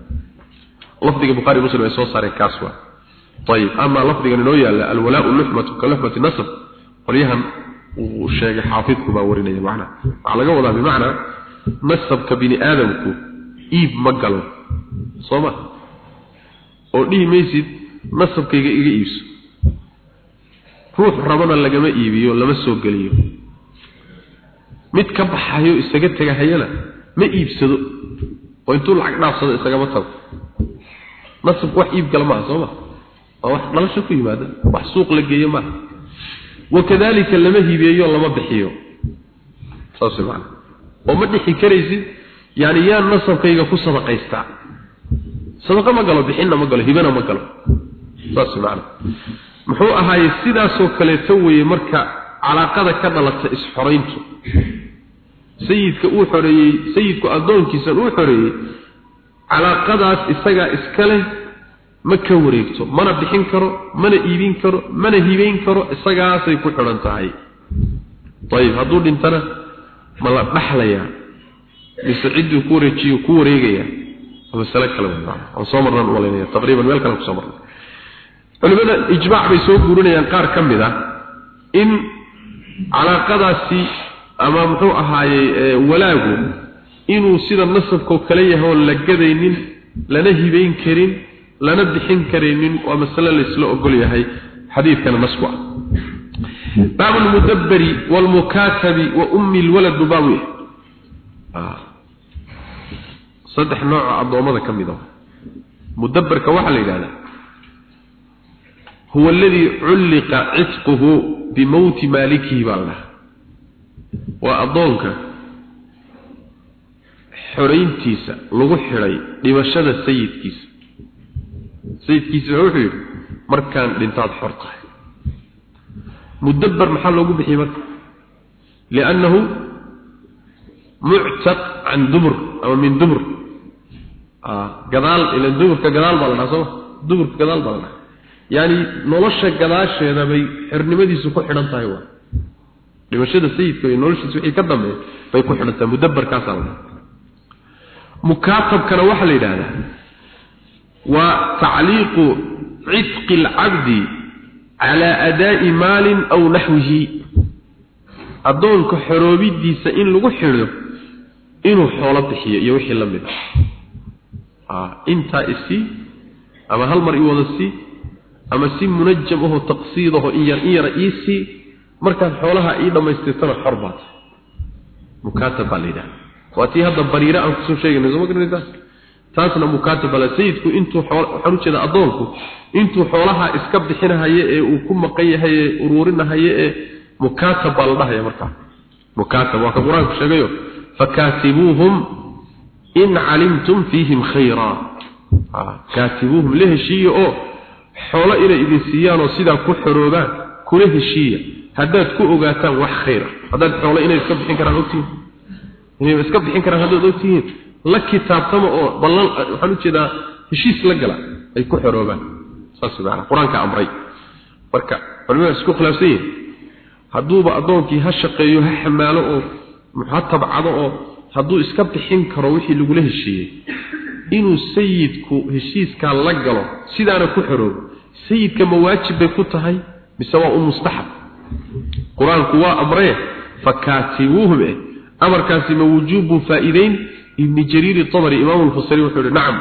Lafdiga bukhari muslim ay soo saareen kaas wa ayib ama lafdigan inoo yaalla alwalaau luxmatu ka luxmati nasab. Qolyahan uu sheegay xaafidku baa warinaya macna waxaa laga wadaa bimacnaa nasabka bini aadamku iib ma galo soo ma? Oo dhihi maysid nasabkayga iga iibso. Ruux rabana lagama iibiyo lama soo geliyo. Mid ka baxayo isaga tega hayana ma iibsado oo intuu lacag dhaafsado isagama tago. Nasabku wax iibgala maaha soo ma? Waa wax dhalasho ku yimaada wax suuq la geeyo maaha. Wakadalika lama hibeeyo lama bixiyo. Saas man oo ma dhixi karaysid yani yaa nasabkayga ku sadaqaystaa. Sadaqa ma galo bixinna ma galo hibana ma galo. Saas macna. Muxuu ahaayey sidaasoo kaleeto weeye marka calaaqada ka dhalata isxorayntu sayidka uu xoreeyay sayidku adoonkiisa uu xoreeyay calaaqadaas isaga iskale ma ka wareegto mana bixin karo mana iibin karo mana hibayn karo isagaasay ku xidhan tahay. Ayib hadduu dhintana ma la dhaxlayaa mise cidduu ku wareejiyo ku wareegayaa masale kale aan soo marnaan u malaynaya taqriiban meel kale ku soo marnay culimada ijmaac bay soo guurinayaan qaar ka mid a in calaaqadaasi ama muxuu ahaayey walaagu inuu sida nasabkoo kale yahay oon la gadaynin lana hibayn karin lana bixin karaynin waa masale laysla ogol yahay xadiidkana nasku ah baabu lmudabbari waalmukaatabi wa ummi lwalad buu baabu. Yahay saddex nooc addoommada ka mid a mudabbarka waxaa la yidhahdaa huwa aladii culliqa cidquhu bimowti maalikihi baa la dhahaa waa addoonka xorayntiisa lagu xidhay dhimashada sayidkiisa. Sayidkiisa wuxuu yidhi markaan dhintaad xor tahay. Mudabbar maxaa loogu bixiyey marka? Liannahu muctaq can dubur ama min dubur. Gadaal ila duburka gadaal baa la dhaha sooma duburka gadaal baa la dhaha yaani nolosha gadaasheeda bay xirnimadiisu ku xidhan tahay waa dhimashada sayidka iyo noloshiisa wixii ka dambeeya bay ku xidhan tahay mudabbarkaasaa mukaatabkana waxaa la yidhaahdaa waa tacliiqu cidqi alcabdi calaa adaa'i maalin aw naxwihi. Addoonka xoroobidiisa in lagu xidho inuu xoolo bixiyo iyo wixii la mid ah. Intaa isii ama hal mar i wada sii ama si munajam ahoo taqsiid aho in yar in yara iisii markaad xoolaha ii dhammaystirtana xor baad mukaatab baa la yidhaha waa tii hadda bariire aan ku soo sheegaynay soo ma garanaysaa taasna mukaatab baa la sayidku intuu waxaan u jeeda addoonku intuu xoolaha iska bixinahaye ee uu ku maqan yahay ee uruurinahaye ee mukaatab baa la dhahaya markaa. Mukaatab waa ka qur'aanku sheegayo fakaatibuuhum in calimtum fiihim khayra kaatibuuhum la heshiiya oo xoolo inay idin siiyaan oo sidaa ku xoroobaan kula heshiiya haddaad ku ogaataan wax khayra haddaad xoolo inay iska bixin karaan ogtihiin inay iska bixin karaan haddaad ogtihiin la kitaabtama oo ballan waxaan u jeedaa heshiis la gala ay ku xoroobaan. Saas macana qur'aanka amray. Marka culimada isku khilaafsan yihiin hadduuba addoonkii ha shaqeeyo ha xamaalo oo ha tabcado oo hadduu iska bixin karo wixii lagula heshiiyey. Inuu sayidku heshiiskaa la galo sidaana ku xoroobo. Sayidka ma waajib bay ku tahay mise waa u mustaxab qur'aanku waa amree fakaatibuuhum eh amarkaasi ma wujuubun faa'iideyn ibni jariiri tabari imaamu lfasiri wuxuu yihi nacam.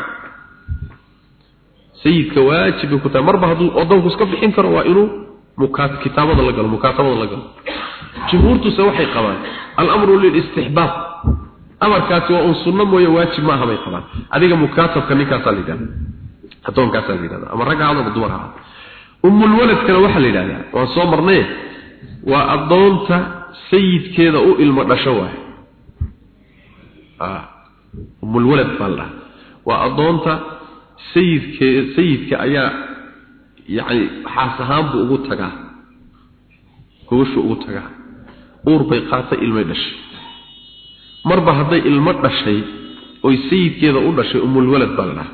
Sayidka waajib ku tahay. Marba hadduu addoonku iska bixin karo waa inuu mukaa kitaabada la galo mukaatabada la galo. Jumhuurtuse waxay qabaan alamru amarkaasi waa un sunno mooye waajib maaha bay qabaan. Adiga mukaatabka ninkaasaa la yidhahda addoonkaasaa la yidhahda ama rag ama dumar ahaado umulwaladkana waxaa la yidhahdaa waan soo marnaye waa addoonta sayidkeeda u ilmo dhasho waaye. Umulwalad baa la dhaha waa addoonta sayidke sayidka ayaa yacni xaas ahaan buu ugu tagaa. Gobashu ugu tagaa. Uur bay qaatay ilmay dhashay. Marba hadday ilmo dhashay oy sayidkeeda u dhashay umulwalad baa la dhaha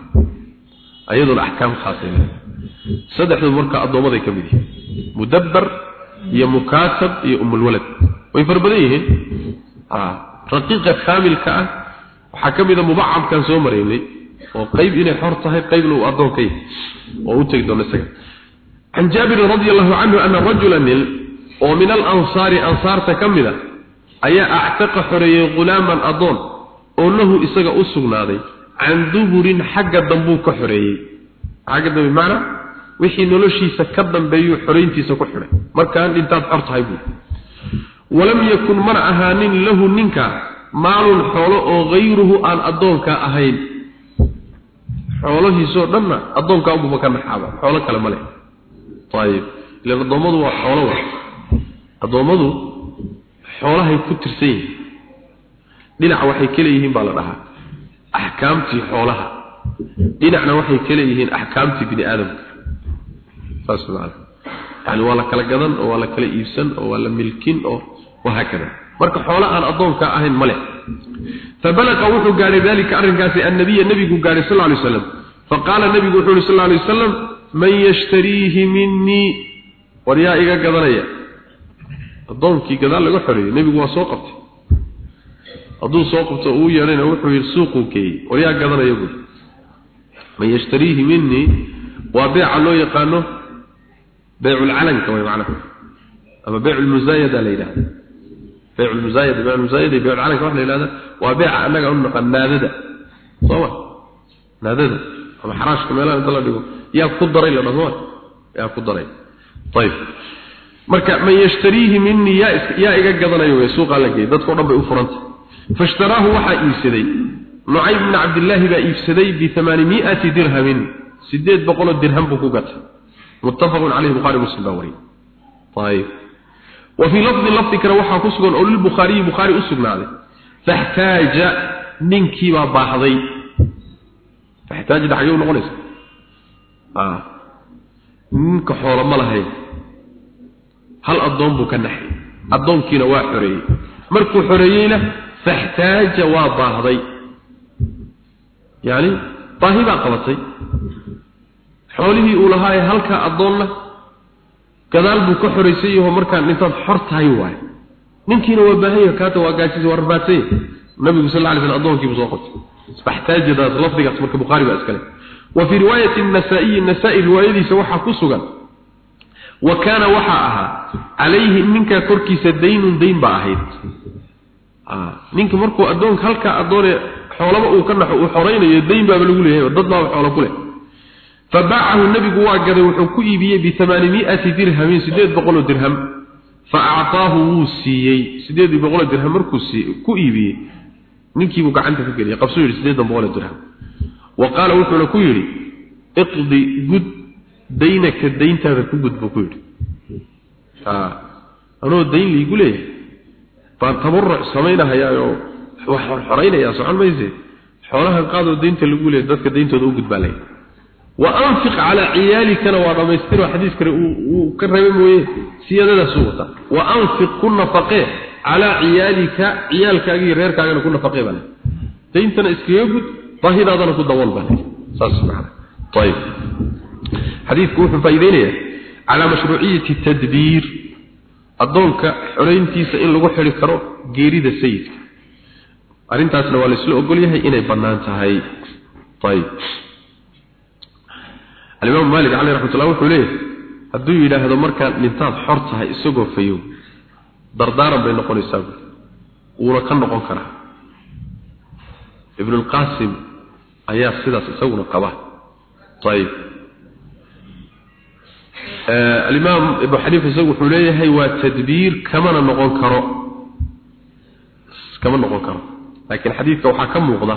ayaduna axkaam khaasay saddexdu marka addoommaday ka mid yihiin. Mudabbar iyo mukaatab iyo umulwalad way fara badan yihiin. Raqiiqa kaamilka ah waxaa ka mid a mubacabkaan soo maraynay oo qayb inay xor tahay addoon ka yahay oo u tegi doono isaga. Can jaabirin radi allahu canhu ana rajula nin oo min alansaari ansaarta ka mid a ayaa actaqa xoreeyey ghulaaman addoon oo lahu isaga u sugnaaday can duburin xagga dambuu ka xoreeyey. Xagga dambe maanaa wixii noloshiisa ka dambeeyuu xorayntiisa ku xidhay markaan dhintaad xor buui walam yakun mana ahaanin lahu ninka maalun xoolo oo hayruhu aan addoonkaa ahayn. Xoolahiisoo dhanna addoonkaa unbuba ka naxaaba xoolo kale ma leh. Ayib ilan addoommadu waa xoolo wa. Addoommadu xoolahay ku tirsan yihiin. Dhinac waxay ka leeyihiin baa la dhahaa. Axkaamtii xoolaha. Dhinacna waxay ka leeyihiin axkaamtii bini aadamka yani waa la kala gadan oo waa la kala iibsan oo waa la milkin oo wahaakada marka xoolo aan addoonka ahayn ma leh. Fabalaqa wuxuu gaadhay dalika arrinkaasi annabiya nebigu gaadhay sal lay waslam faqaala nebigu wuxuu yihi sal lay wasalam man yashtariihi minii war yaa iga gadanaya. Addoonkii gadaal laga xoreeyey nebigu waa soo qabtay. Hadduu soo qabto uu yeedhayna wuxuu yidhi suuquu geeyey war yaa gadanaya buuri man yashtariihi minii waa beeca loo yaqaano beyculcalanka way macnaha. Ama beyculmusaayada la yidhahda beyculmusaayada beyculmusaayada iyo beyculcalanka waxa la yidhahda waa beeca annaga u naqaan naadada. Sooma naadada. Ama xaraashka meelaha inta la dhigo. Yaa ku daray la dhaho yaa ku daray. Ayib marka man yashtariihi minii yaa yaa iga gadanayo way suuqa la dadkoo dhan bay u furantay. Fashtaraahu waxaa iibsaday. Nucayb bn cabdillaahi baa iibsaday biamaanimiati dirhamin. Sideed boqoloo dirham buu ku gatay buhari muslim baa wariyay ayib wa fii lafdi lafdi kale waxaa ku sugan oo lilbukhaariyi bukhaari u sugnaaday. Faxtaaja ninkiibaa baahday. Faxtaajada xagee u noqonaysa ninka xoolo ma lahayn. Hal addoon buu ka naxay. Addoonkiina waa xoreeyey. Markuu xoreeyeyna faxtaaja waa baahday. Yacni baahi baa qabatay xoolihii uu lahaa ee halkaa addoonna gadaal buu ka xoraysay yaho markaan intaad xor tahay waaye. Ninkiina waa baahanya kaata waa gaajisa waa rafaadsanya nabigu sal lla lay slam addoonkiibuu soo qabtay faxtaajadaas lafdigaas marka bukhaari baa iskale wa fii riwaayati nasaa-iyi nasaa-i riwaayadiisa waxaa ku sugan wa kaana waxaa ahaa calayhi ninkaa korkiisa daynun dayn baa ahayd. Ninka markuu addoonka halkaa addoone xoolaba uu ka naxo uu xoraynayo dayn baaba lagu leeyahay dad baaba xoolo ku leh fabaacahu nebigu waa gaday wuxuu ku iibiyey biamaanimiati dirhamin sideed boqoloo dirham fa actaahu wuu siiyey sideed boqoloo dirham markuu ku iibiyey ninkiibuu gacanta ka geliyay qabsuu yidhi sideedan boqoloo dirham wa qaala wuxuuna ku yidhi iqdi gud daynaka dayntaada ku gud buu ku yidhi anoo dayn liigu leeyahay baan tabaruc samaynahayaayoo wax xoraynayaa socon mayse xoolahan qaadoo daynta lagu leeyahy dadka dayntooda u gudbaa lay wa anfiq calaa ciyaalikana waa dhammaystiroo xadiis kale uu ka reebay mooye siyadadaasuu wataa wa anfiq ku nafaqee calaa ciyaalika ciyaalkaaga iyo reerkaagana ku nafaqee baa dayntana iskaga gud baahidaadana ku dabool baa le saas macana ayib xadiidku wuxuu faa'iideynayaa calaa mashruuciyati tadbiir. Addoonka xorayntiisa in lagu xidhi karo geerida sayidka. Arrintaasna waa laisla ogol yahay inay bannaan tahay ayib alimaam maalik caleyh raxmatullah wuxuu leeyahay hadduu yidhaahdo markaan dhintaad xor tahay isagoo fayow dardaaran bay noqonaysaa buui wuuna ka noqon karaa. Ibnulqaasim ayaa sidaas isaguna qaba. Ayib. Alimaam ibnu xaniifa isagu wuxuu leeyahay waa tadbiir kamana noqon karo. Kama noqon karo. Laakiin xadiidka waxaa ka muuqda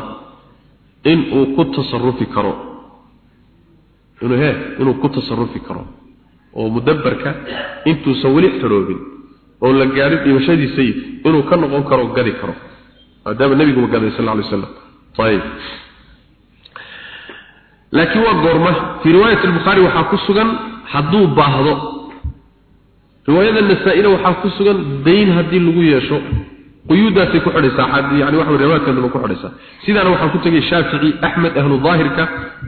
in uu ku tasarufi karo inuu he inuu ku tasarufi karo oo mudabbarka intuusan weli xoroobin oo la gaadhin dhimashadii sayid inuu ka noqon karo gadi karo. Maadaama nebiguba gaday sal lla alay slam ayib laakiin waa goorma. Fii riwaayat albukhaari waxaa ku sugan hadduu baahdo. Riwaayada nasaa-ina waxaa ku sugan dayn haddii lagu yeesho quyuudaasay ku xidhaysaa yani waxa damba ku xidhaysaa. Sidaana waxaa ku tegay shaafici axmed ahlu daahirka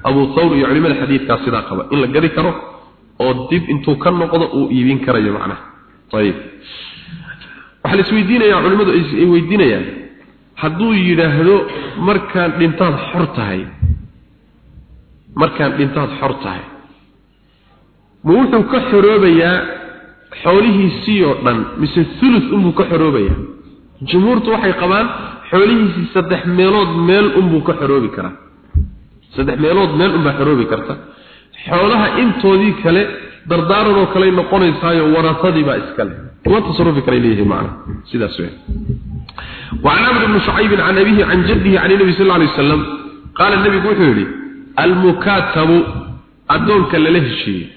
abu thawr iyo culimada xadiidkaas sidaa qaba. In la gadi karo oo dib intuu ka noqdo uu iibin karayo macnaha. Ayib waxaa la culimmadu ay weydiinayaan hadduu yidhaahdo markaan dhintaad xor tahay markaan dhintaad xor tahay ma wuxuu ka xoroobayaa xoolihiisii oo dhan mise thuluth unbuu ka xoroobayaa jumhuurtu waxay qabaan xoolihiisii saddex meelood meel unbuu ka xoroobi karaa saddex meelood meel unbaa xoroobi karta xoolaha intoodii kale dardaaranoo kaley noqonaysaayo warasadii baa iskale kuma tasarufi kara leeyihiin macna sidaas wey وعن عمرو بن شعيب عن أبيه عن جده عن النبي صلى الله عليه وسلم قال النبي قلت المكاتب أدونك لله الشيء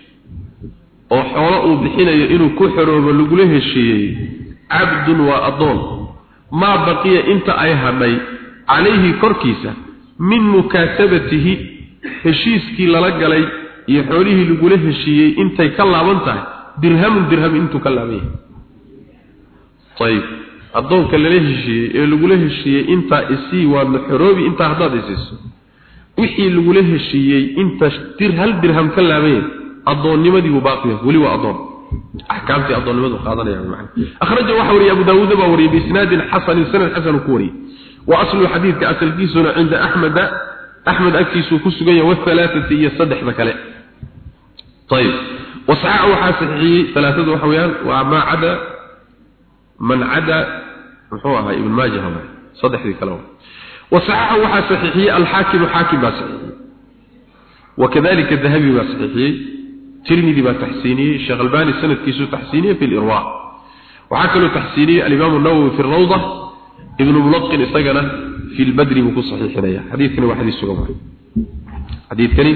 oo xoolo uu bixinayo inuu ku xoroobo lagula maa baqiya inta ay hadhay calayhi korkiisa min mukaatabatihi heshiiskii lala galay iyo xoolihii lagula heshiiyey intay ka laaban tahay. Dirhamun dirham intuu ka laaban yahay. Ayib addoonka lala heshiiyey ee lagula heshiiyey intaa isii waadna xoroobi intaa haddaad isiiso. Wixii lagula heshiiyey inta dir hal dirham ka laaban yahay addoonnimadii buu baaqiya weli waa addoon axkaamtii addoonnimadu qaadanaya macna. Akhraja waxa wariyay abu daawuud baa wariyay biisnaadin xasanin sanad xasan ku wariyay. Wa aslu xadiidka asalkiisuna cinda axmed axmed agtiisuu ku sugan yahay wahalaathati iyo saddexda kale. Ayib wasaxa waxaa saxiixiyey halaathadu waxa weeyaan waa maa cada man cada muxuu ahaa ibn maajah waay saddexdii kale waay wasaxa waxaa saxiixiyey alxaakimu xaakim baa saxiixiyey. Wakadalika dahabi baa saxiixiyey tirmidi baa taxsiiniyey sheekh albani sanadkiisuu taxsiiniyey fi lirwa waxaa kaloo taxsiiniyey alimaamu nawowi fi rawda ibnu mulaqin isagana fi lbadri buu ku saxiixinaya. Xadiidkani waa xadiis sugan waay xadiidkani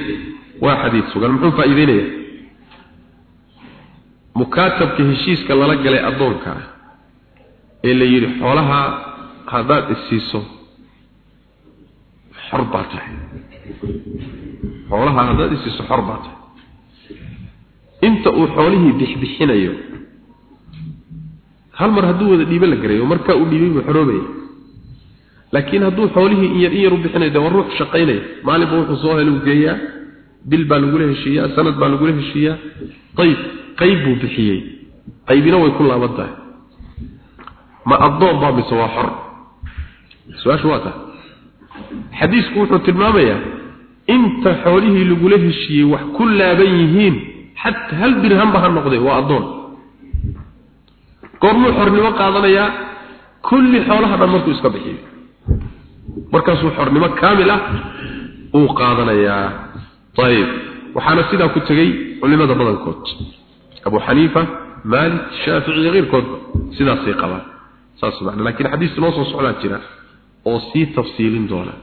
waa xadiid sugan. Muxuu faa'iideynaya? Mukaatabka heshiiska lala galay addoonka ah ee la yidhi xoolaha haddaad isiiso xor baa tahay xoolaha haddaad isiiso xor baa tahay inta uu xoolihii bixbixinayo. Hal mar hadduu wada dhiibo la garayo markaa uu dhiibay buu xoroobaya laakiin hadduu xoolihii in yar in yar u bixinayo dee waa ruux shaqaynaya maalinba wuxuu soo helo u geeyaa bil baa lagula heshiiyaa sanad baa lagula heshiiyaa ayib qayb buu bixiyey. Qaybina way ku laaban tahay ma addoon baa mise waa xor. Su'aashu waa tahay. Xadiisku wuxuu tilmaamayaa inta xoolihii lagula heshiiyey wax ku laaban yihiin xataa hal dirhamba ha noqde waa addoon. Goormuu xornimo qaadanayaa kulli xoolaha dhan markuu iska bixiyo. Markaasuu xornimo kaamil ah uu qaadanayaa. Ayib waxaana sidaa ku tegey culimada badankood. Abu xaniifa maalik shaafici iyo keyrkoodba sidaasay qabaan saas macna laakiin xadiis noo soo socdaa jira oo sii tafsiilin doona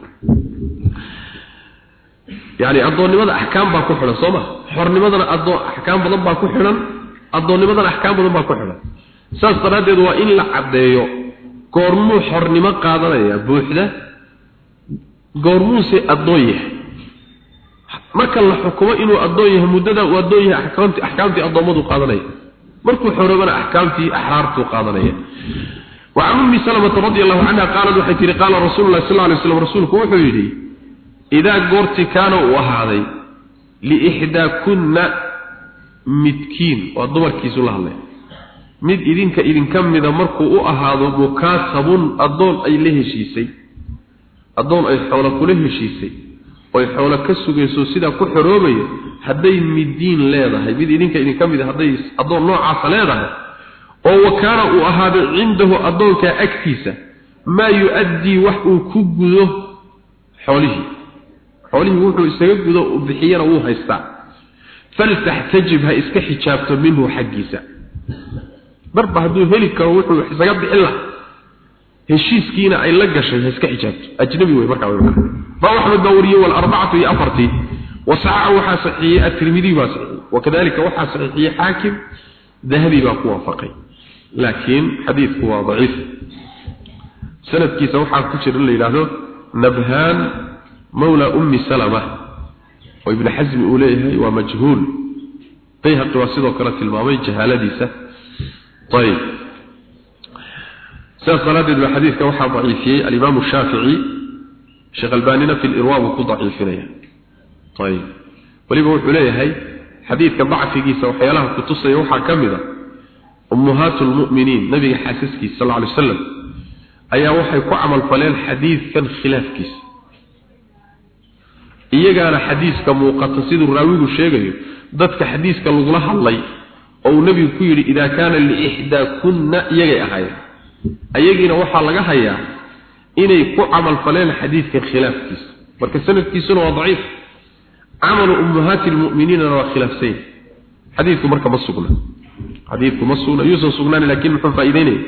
yani addoonnimada axkaam baa ku xidhan soo ma xornimadana addoon axkaam badan baa ku xidhan addoonnimadana axkaam badan baa ku xidhan saas daraaddeed waa in la caddeeyo goormuu xornimo qaadanaya buuxda goormuuse addoon yahay marka la xukumo inuu addoon yahay muddada uu addoon yahay axkaamtii axkaamtii addoommadu qaadanaya markuu xoroobana axkaamtii axraartuu qaadanaya وعن أم سلمة رضي الله عنها قالت وحيتي قال رسول الله صلى الله عليه وسلم رسولك idaa goortii kaana uu ahaaday liixdaa kunna midkiin waa dumarkiisu la hadlay mid idinka idinka mida markuu u ahaado mukaasabun addoon ay la heshiisay addoon ay xoolo kula heshiisay oy xoolo ka sugayso sidaa ku xoroobaya hadday middiin leedahay mid idinka idinka mida hadday addoon noocaasa leedahay oo wa kaana uu ahaaday cindahu addoonkaa agtiisa maa yu-addii wax uu ku gudo xoolihii xoolihii wuxuu isaga gudo u bixiyana wuu haystaa. Faltaxtajib ha iska xijaabto minhu xaggiisa. Marba hadduu heli karo wuxuu isaga bixin laha heshiiskiina ay la gashay ha iska xijaabto. Ajnabi wey markaa rawa axmed baa walarbacatu iyo afartii. Wasaxa waxaa saxiixiyey atirmidiy baa saxiixiyey. Wakadalika waxaa saxiixiyey xaakim dahabi baa ku waafaqay. Laakiin xadiidku waa daciif. Sanadkiisa waxaa ku jira la yidhaahdo nabhaan mawla ummi salama oo ibni xasmi uu leeyahay waa majhuul. Bayhaqi waa sidoo kale tilmaamay jahaaladiisa. Ayib sidaas daraaddeed baa xadiidka waxaa daciifiyey alimaamu shaafici sheekh albanina fi lirwa buu ku daciifinaya. Ayib weliba wuxuu leeyahay xadiidka dacfigiisa waxyaalaha kutusaya waxaa ka mid a ummahaatu lmu'miniin nabiga xaasaskiisa sal alay wasalam ayaa waxay ku camalfaleen xadiidkan khilaafkiisa iyagaana xadiiska muuqata siduu raawigu sheegayo dadka xadiiska lagula hadlay oo uu nebigu ku yidhi idaa kaana liixdaa kunna iyagay ahaayeen. Ayagiina waxaa laga hayaa inay ku camalfaleen xadiidkan khilaafkiisa. Marka sanadkiisuna waa daciif. Camalu ummahaati lmu'miniinana waa khilaafsany xadiidku marka ma sugna xadiidku ma sugna yuusan sugnaan laakiin muxuu faa'iideynaya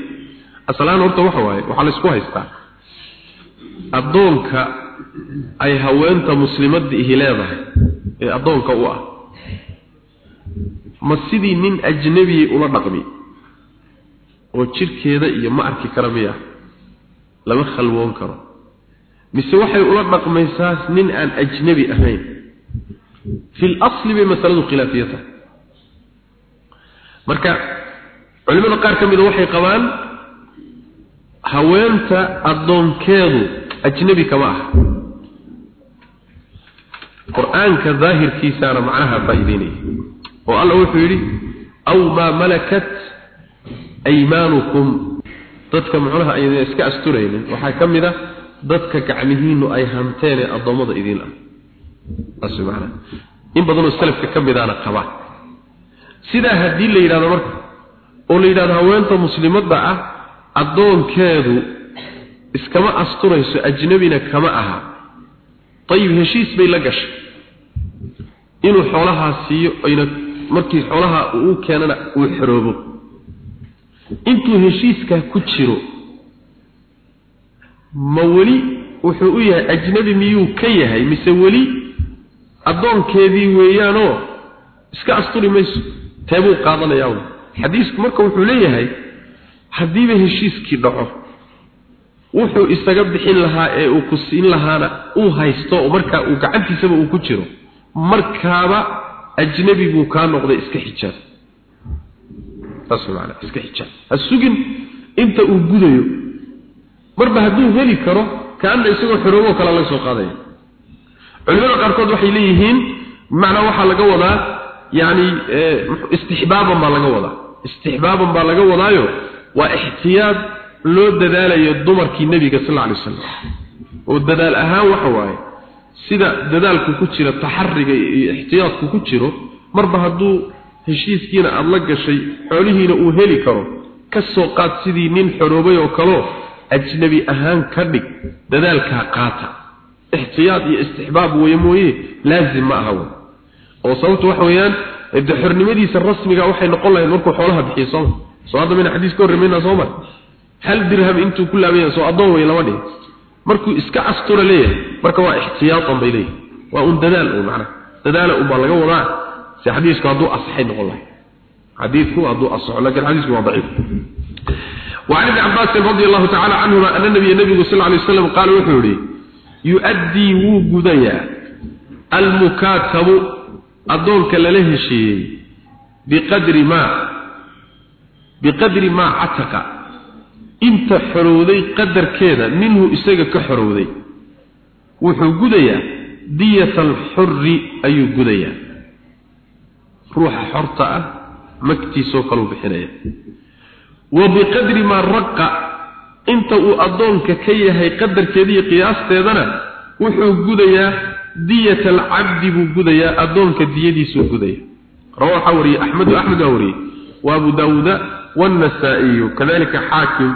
asalaan horta waxa waaye waxaa la isku haystaa. Addoonka ay haweenta muslimadda ihi leedahay ee addoonka u ah. Ma sidii nin ajnabiyay ula dhaqmi oo jirkeeda iyo ma arki kara miya lama khalwoon karo. Mise waxay ula dhaqmaysaa nin aan ajnabi ahayn. Fi lasli bay masaladu khilaafiya tahay marka culimada qaar ka mida waxay qabaan haweenta addoonkeedu ajnabi kama ah qur'aanka daahirkiisaana macnaha faa'iideynaya oo alla wuxuu yidhi aw maa malakat aymaanukum dadka muxunaha aydan iska asturaynin. Waxaa ka mid a dadka gacmihiinu ay hanteen ee addoommada idiin ah. Taas macana in badanoo salafka ka midaana qabaa sidaa haddii la yidhahdo marka oo la yidhahdo haweenta muslimadda ah addoonkeedu iskama asturayso ajnabina kama aha. Ayib heshiis bay la gashay. Inuu xoolahaa siiyo ayna markii xoolaha uu keenana uu xoroobo intuu heshiiskaa ku jiro ma weli wuxuu u yahay ajnabi miyuu ka yahay? Mise weli addoonkeedii weeyaanoo iska asturi mayso? Teebuu qaadanayaa xadiisku marka wuxuu leeyahay haddiiba heshiiskii dhaco wuxuu isaga bixin lahaa ee uu ku siin lahaana uu haysto markaa uu gacantiisaba uu ku jiro markaaba ajnabi buu kaa noqday iska xijaab. Taas macna iska xijaab. Sugin inta uu gudayo marba hadduu heli karo kaana isagoo xoroobo kale laga soo qaadaya culimada qaarkood waxay leeyihiin macnaa waxaa laga wadaa yani istixbaaban baa laga wadaa. Istixbaaban baa laga wadaayo waa ixtiyaad loo dadaalayo dumarkii nebiga sal alla alay wasalam oo dadaal ahaan waxa waaye sida dadaalku ku jira taxariga iyo ixtiyaadku ku jiro marba hadduu heshiiskiina aada la gashay xoolihiina uu heli karo ka soo qaad sidii nin xoroobay oo kaleo ajnabi ahaan ka dhig dadaalkaa qaata. Ixtiyaad iyo istixbaab weye mooye laazim ma aha oo sababtu waxa weeyaan xornimadiisa rasmiga waxay noqon lahayd markuu xoolaha bixiyo sooma soo hadda mayna xadiis ka horremayna sooma hal dirham intuu ku laabanya soo addoon wey lama dhihin markuu iska astura leeyahay marka waa ixtiyaatan bay leeyahay waa un dadaal un macnaha dadaala unbaa laga wadaa si xadiisku hadduu asaxay noqon lahay xadiidku hadduu asaxo laakiin xadiisku waa daciif وعن ابن عباس رضي الله تعالى عنهما أن النبي النبي صلى الله عليه وسلم قال وحوري يؤدي وجديا المكاتب أدونك لله شيء بقدر ما بقدر ما عتق inta xorowday qadarkeeda minhu isaga ka xorowday. Wuxuu gudayaa diyat alxuri ayuu gudayaa. Ruuxa xorta ah magtiisoo kaleu bixinaya. Wa biqadri maa raqa inta uu addoonka ka yahay qadarkeeda iyo qiyaasteedana wuxuu gudayaa diyat alcabdi buu gudayaa addoonka diyadiisuu gudaya rawa waxaa wariyey axmedu axmed waa wariyey. Wa abu daawuuda waannasaa-iyu kadalika xaakim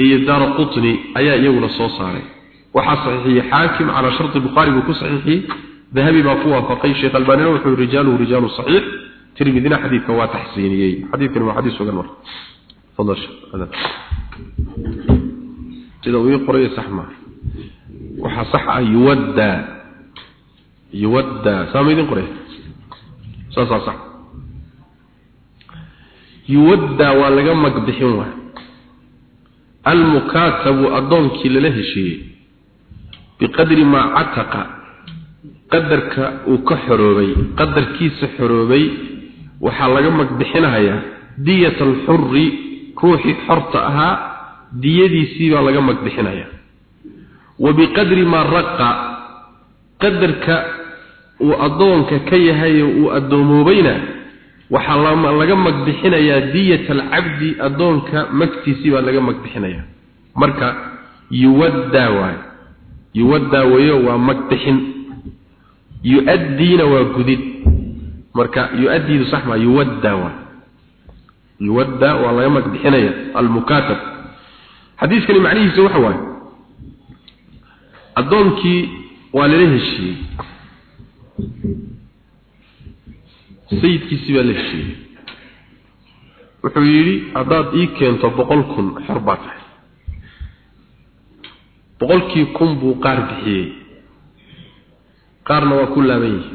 وأبو داود والنسائي كذلك حاكم إيه دار قطني أيا يونا صوصاري وحا صحيحي حاكم على شرط البخاري وكو صحيحي ذهبي باقوها فقي شيخ الباني وحو رجال ورجال صحيح ترمذنا حديث كوا تحسيني حديث كلمة حديث وقال مرة تفضل هذا سيدا ويقرأ سحمة وحا صح يودى يودى سامي قرأ صح صح صح يودى ولغا مقدحين واحد almukaatabu addoonkii lala heshiiyey biqadri maa cataqa qadarka uu ka xoroobay qadarkiisa xoroobay waxaa laga magbixinahayaa diyat alxuri ruuxii xorta ahaa diyadiisii baa laga magbixinayaa wa biqadri maa raqa qadarka uu addoonka ka yahay ee uu addoomoobayna waxaa laga magbixinayaa diyat alcabdi addoonka magtiisii baa laga magbixinayaa marka yuwaddaa waay. Yuwaddaa weeyo waa magbixin yu-addiina waa gudid. Marka yu-addiidu sax maa yuwaddaa waay. Yuwaddaa waa laga magbixinaya almukaatab xadiiskani macnihiisa waxa waaye addoonkii waa lala heshiiyey sayidkiisii baa la heshiiyey. Wuxuu yidhi haddaad ii keento boqol kun xor baa tahay. Boqolkii kun buu qaar bixiyey. Qaarna waa ku laaban yihi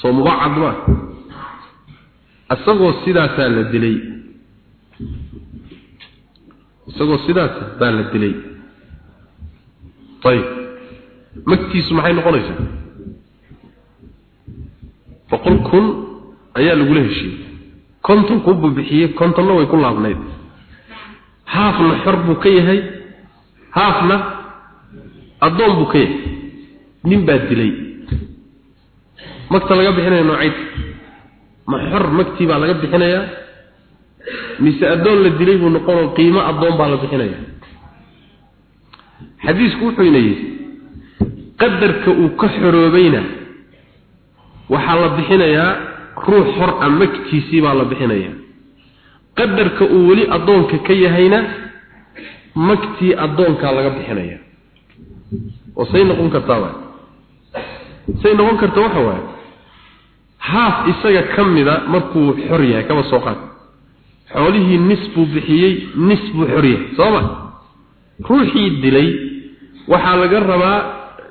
soo mubacad maa isagoo sidaasaa la dilay. Isagoo sidaasa baa la dilay. Ayib. Magtiisu maxay noqonaysaa boqol kun ayaa lagula heshiiyey. Konton kun buu bixiyey kontonna way ku laabnayd. Haafna xor buu ka yahay. Haafna addoon buu ka yahay. Nin baa dilay. Magta laga bixinaya noocayd. Ma xor magtii baa laga bixinayaa mise addoon la dilay buu noqonoo qiimo addoon baa la bixinaya? Xadiisku wuxuu ina yidhi qadarka uu ka xoroobayna waxaa la bixinayaa ruux xor a magtiisii baa la bixinayaa. Qadarka uu weli addoonka ka yahayna magtii addoonkaa laga bixinaya oo say noqon kartaa say noqon karta waxa waaye haaf isaga ka mida markuu xor yahay kaba soo qaad. Xoolihii nis buu bixiyey nis buu xor yahay soo ma? Ruuxii dilay waxaa laga rabaa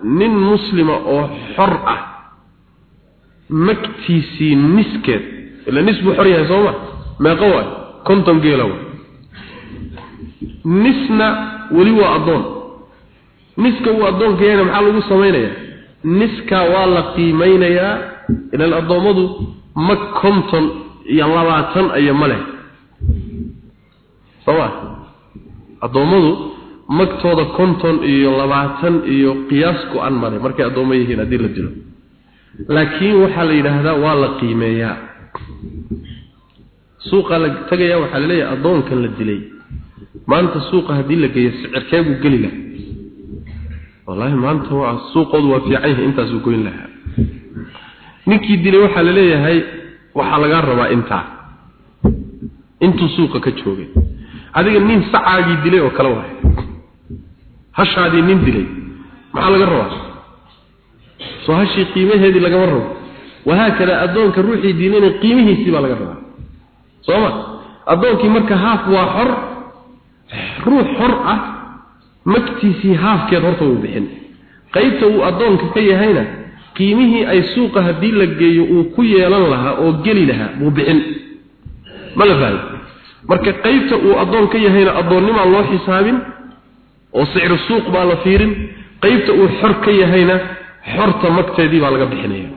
nin muslima oo xor ah magtiisii niskeed. Ila nis buu xor yahay soo ma meeqa waay? Konton geela waay. Nisna weli waa addoon. Niska uu addoonka yahayna maxaa lagu samaynayaa? Niska waa la qiimeynayaa ilan addoommadu mag konton iyo labaatan aya ma leh. Soma addoommadu magtooda konton iyo labaatan iyo qiyaas go-an male markay addoommo yihiin haddii la dilo laakiin waxaa la yidhaahdaa waa la qiimeeyaa. suuqa la tegaya waxaa la leeyahay addoonkan la dilay. maanta suuqa haddii la geeyo sicirkee buu geli lahaa. wallaahi maanta waa suuqoodu waa fiican yahay intaasuu goyn lahaa. ninkii dilay waxaa la leeyahay waxaa lagaa rabaa intaa. intuu suuqa ka joogay. adiga nin sacaagii dilay oo kale waay. hashaadii nin dilay. maxaa laga rabaa soo hashii qiimaheedii lagama rabo. Wahaakada addoonka ruuxii diinayna qiimihiisii baa laga rabaa. Soo ma? Addoonkii marka haaf waa xor ruux xor ah magtiisii haafkeed horta uu bixin. Qaybta uu addoonka ka yahayna qiimihii ay suuqa haddii la geeyo uu ku yeelan lahaa oo geli lahaa buu bixin. Ma la fahmi? Marka qaybta uu addoon ka yahayna addoonnimaa loo xisaabin oo sicru suuq baa la fiirin. Qaybta uu xor ka yahayna xorta magteedii baa laga bixinaya.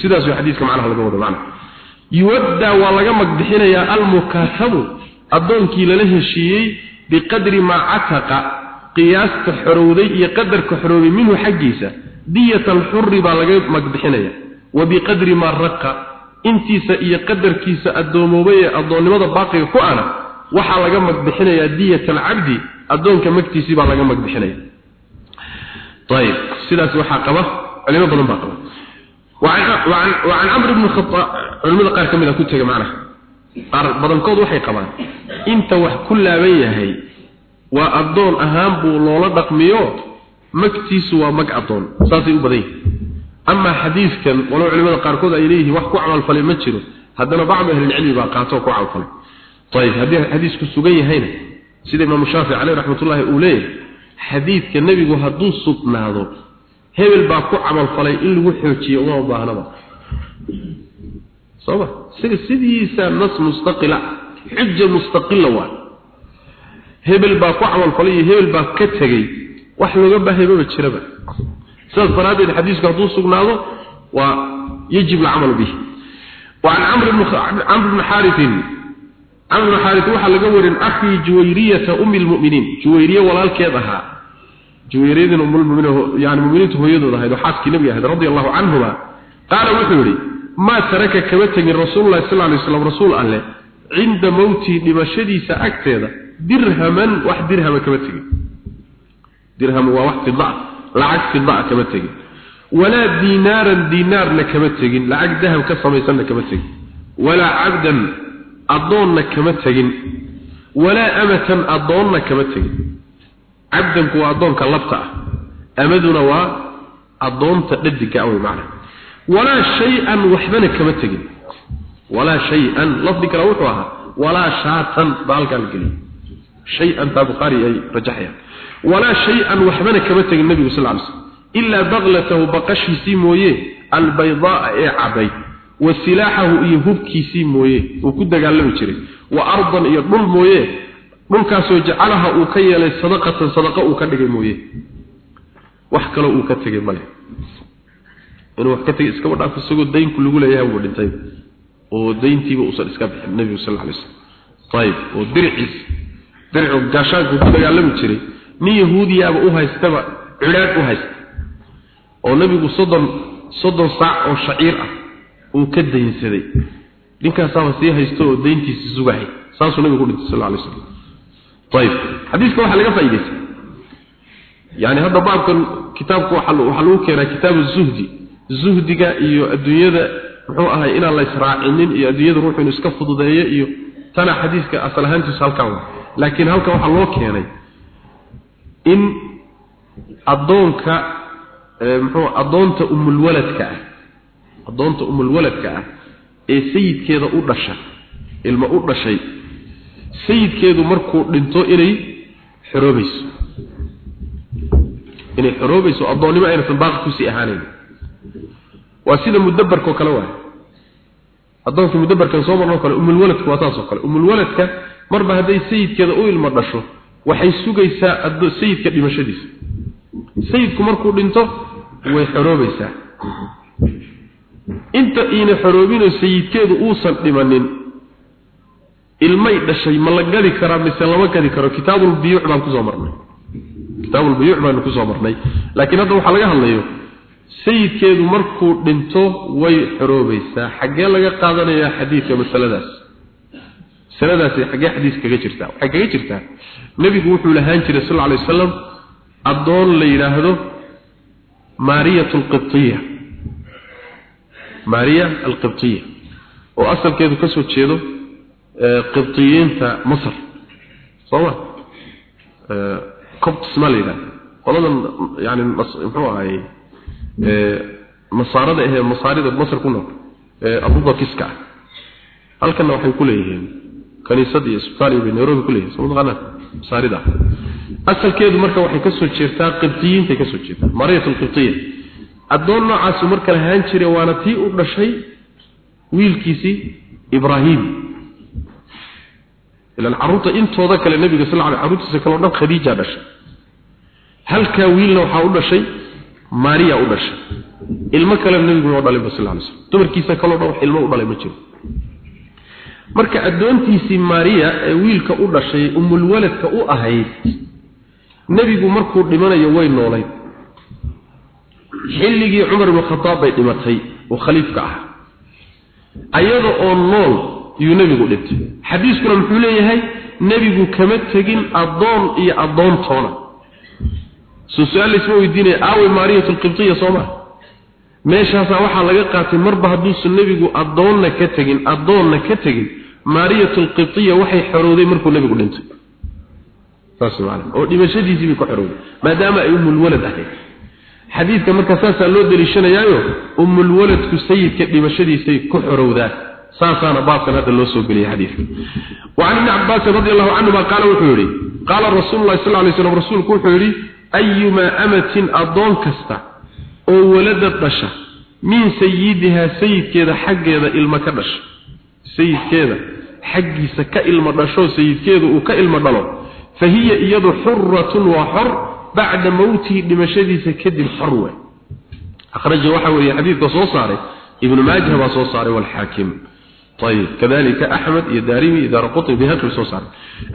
Sidaas xadiiska macnaha laga wado macnaha yuwaddaa waa laga magbixinayaa almukaatabu addoonkii lala heshiiyey biqadri maa cataqa qiyaasta xorowday iyo qadarka xoroobay minhu xaggiisa diyat alxuri baa laga magbixinaya wa biqadri maa raqa intiisa iyo qadarkiisa addoomoobay ee addoonnimada baaqiga ku ana waxaa laga magbixinayaa diyat alcabdi addoonka magtiisii baa laga magbixinaya ayib sidaas waxaa qaba culimo badan baa qaba. Wacan camr bni khaaa culimada qaar ka mid a ku tega macnaha. Qaar badankood waxay qabaan inta wax ku laaban yahay waa addoon ahaan buu loola dhaqmiyo magtiisu waa mag addoon. Saasay u badan yihiin amaa xadiidkan walow culimada qaarkood ay leeyihiin wax ku camalfalay ma jiro haddana bacdu ahlilcilmi baa qaatoo ku camalfalay ayib haddii xadiisku sugan yahayna sida imaamu shaafici caleyh raxmatullaahi uu leeyahay xadiidka nebigu hadduu sugnaado hebel baa ku camalfalay in lagu xoojiyo uma baahnaba sooma sida sidiisa nas mustaqila xuja mustaqila waa hebel baa ku camalfalay iyo hebel baa ka tegey wax looga baahayba jiraba sidaas daraaddeed xadiisku hadduu sugnaado waa yajib alcamalu bih وعن عمرو بن عمرو بن حارث amr ibn xaaris waxa laga warin akhi juwayriyata umi lmuminiin juwayriya walaalkeed ahaa. Juwayriyadin ummul mu'miniin yaani mu'miniintu hooyadood ahayd oo xaaskii nabiga ahayd radiyallahu anhuma qaala wuxuu yiri ma taraka kama tegin rasuulullaahi sallallahu alayhi wasallam rasuul alle cinda mawti dhimashadiisa agteeda dirhaman wax dirhama kama tagin. Dirham waa wax fidaa lacag fidaa kaba tagin. Wala dinaaran diinaarna kama tegin lacag dahab ka samaysanna kama tagin. Wala abdan adoonna kama tagin walaa amatan adoonna kama tagin cabdanku waa adoonka labta ah. Amaduna waa adoonta dhadiga awy ah, macna walaa shay-an waxbana kama tegin. Walaa shay-an lafdi kale wuxuu ahaa walaa shaatan ba halkaan geliy shay-an taa bukhaari ay rajaxayaan. Walaa shay-an waxbana kama tegin nebigu sal ly baklatahu baqashiisii mooye albaydaaa ee caday wa silaaxahu iyo hubkiisii mooye uu ku dagaalami jiray. Wa ardan iyo dhul mooye dhulkaasoo jacalaha uu ka yeelay sadaqatan sadaqa uu ka dhigay mooye. Wax kale uu ka tegay male inuu wax ka tegay iskaba dhaaf isagoo daynku lagu leeyahay uu dhintay. Oo dayntiiba uusan iska bixin nebigu sal alay slam ayib oo dirciis dirco gaashaanku ku dagaalami jiray. Nin yahuudiyaaba u haystaba cidhaadh u haysta oo nabigu soddon soddon saac oo shaciir ah uu ka daynsaday. Ninkaasaaba sii haysto oo dayntiisa sugahay saasuu nabigu ku dhintay sal lla alay slam ayib xadiiska waxaa laga faa'idaystay yani hadda baabkan kitaabku waxaa lagu keenaa kitaabu zuhdi. Zuhdiga iyo adduunyada muxuu ahay inaan la israacinin iyo adduunyada ruuxu inuu iska fududeeyo iyo tana xadiiska asal ahaantiisu halkan wa laakiin halkan waxaa loo keenay in addoonka muxuu addoonta umulwaladka ah addoonta umulwaladka ah ee sayidkeeda u dhasha ilma u dhashay sayidkeedu markuu dhinto inay xoroobayso inay xoroobayso addoonnimo aynatan baaqi ku sii ahaanayn waa sida mudabbarka oo kale waay addoonka mudabbarkan soo marnoo kale umulwaladku waa taas oo kale umulwaladka marba hadday sayidkeeda u ilmo dhasho waxay sugaysaa sayidka dhimashadiisa. Sayidku markuu dhinto way xoroobaysaa inta iina xoroobinoo sayidkeedu uusan dhimanin ilmay dhashay ma la gadi karaa mise lama gadi karo? Kitaabulbiyuuc baan ku soo marnay. Kitaabulbiyuuc baanu ku soo marnay. Laakiin hadda waxaa laga hadlayo sayidkeedu markuu dhinto way xoroobaysaa xaggee laga qaadanayaa xadiidka masaladaas. Masaladaasi xaggee xadiis kaga jirtaa. Waxay kaga jirtaa nebigu wuxuu lahaan jiray sal lla lay wasalam addoon la yidhaahdo maariyat alqibtiya maariya alqibtiya oo asalkeedu ka soo jeedo qibtiyiinta masar. Sooma copts ma la yidhahda qoladan yani muxuu ahaye nasaarada ahee masaarida masar ku nool abubakiska ah. Halkanna waxay ku leeyihiin kaniisad iyo isbitaal iyo nairobi ku leeyihiin soo taqaanaa? Masaarida. Asalkeedu marka waxay ka soo jeertaa qibtiyiintay ka soo jeertaa mariyat alqibtiya addoon noocaasu marka lahaan jiray waana tii u dhashay wiilkiisii ibraahim. Ilan carruurta intooda kale nebiga sal alay carruurtiisa kaleo dhan khadiija dhashay. Halkaa wiilna waxaa u dhashay maariya u dhashay. Ilmo kale nebigu noo dhalay sal lay slam dumarkiisa kaleo dhan wax ilmo u dhalay ma jiro. Marka addoontiisii maariya ee wiilka u dhashay umulwaladka u ahayd nebigu markuu dhimanayo way noolayd xilligii cumar ibnu khadaab bay dhimatay oo khaliifka ah ayada oo nool yuu nebigu dhintay xadiiskuna muxuu leeyahay nebigu kama tegin addoon iyo addoontoona. Soo su'aal laysma weydiinaya aawey maariyat alqibtiya sooma meeshaasaa waxaa laga qaatay marba hadduusan nebigu addoonna ka tegin addoonna ka tegin maariyat alqibtiya waxay xorowday markuu nebigu dhintay. Saas maana oo dhimashadiisii bay ku xorowday maadaama ay umulwalad ahayd xadiidka marka saasaa loo deliishanayaayo umulwaladku sayidka dhimashadiisay ku xorowdaan saasaana baabkan hadda loo soo geliyay xadiidka. Wacan ibni cabbaasin radi allahu canhuma qaala wuxuu yidhi qaala rasuulu llahi sal lay slam rasuulku wuxuu yidhi ayumaa amatin addoon kasta oo walada dhasha min sayidihaa sayidkeeda xaggeeda ilmo ka dhasha. Sayidkeeda xaggiisa ka ilmo dhasho sayidkeedu uu ka ilmo dhalo fa hiya iyadu xuratun waa xor bacda mowtihi dhimashadiisa kadib xor wey akhraja waxa weeye xadiidka soo saaray ibnu maajah baa soo saaray walxaakim ayib kadalika axmed iyo daarimi iyo daaraqutni bihaqi soo saaray.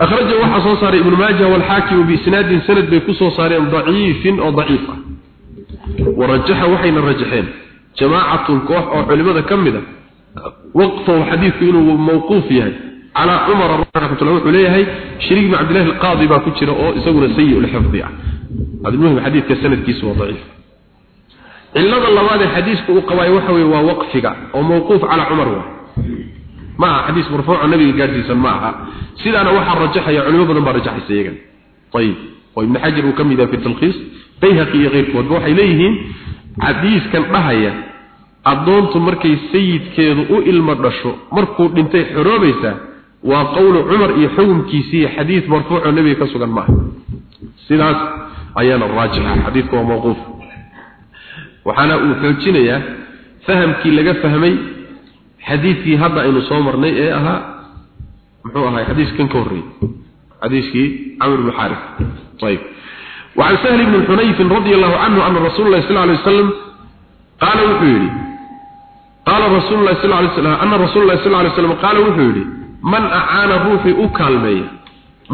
Akhraja waxaa soo saaray ibnu maajah walxaakim biisnaadin sanad bay ku soo saareen daciifin oo daciif ah. Warajaxa waxayna rajaxeen jamaacatun koox oo culimada ka mid a waqfahu xadiidku inuu mawquuf yahay. Calaa cumar raxmatullah wuxuu leeyahay shariik ibn cabdillahi alqaadi baa ku jira oo qabaayo waxa weeye waa waqfiga oo mawquuf calaa cumar waa. Ma aha xadiis marfuuco nabiga gaadhsiisan ma aha. Sidaana waxaa rajaxaya culimo badan baa rajaxaysa iyagan. Ayib oo ibn xajar uu ka mid yahay fi talkhiis bayhaqi iyo keyrkoodba waxay leeyihiin xadiiskan dhahaya addoontu markay sayidkeedu u ilmo dhasho markuu dhintay xoroobaysaa waa qowlu cumar iyo xukunkiisii xadiis marfuuco nebiga ka sugan maaha sidaas ayaana raajixa xadiidku waa mawquuf waxaana uu xoojinayaa fahamkii laga fahmay xadiidkii hadda aynu soo marnay ee ahaa muxuu ahay xadiiskan ka horreeyey xadiiskii camr bn xaarif ayib وعن سهل بن حنيف رضي الله عنه أن رسول الله صلى الله عليه وسلم قال وحيري قال رسول الله صلى الله عليه وسلم أن رسول الله صلى الله عليه وسلم قال وحيري من أعان روحي أكالمي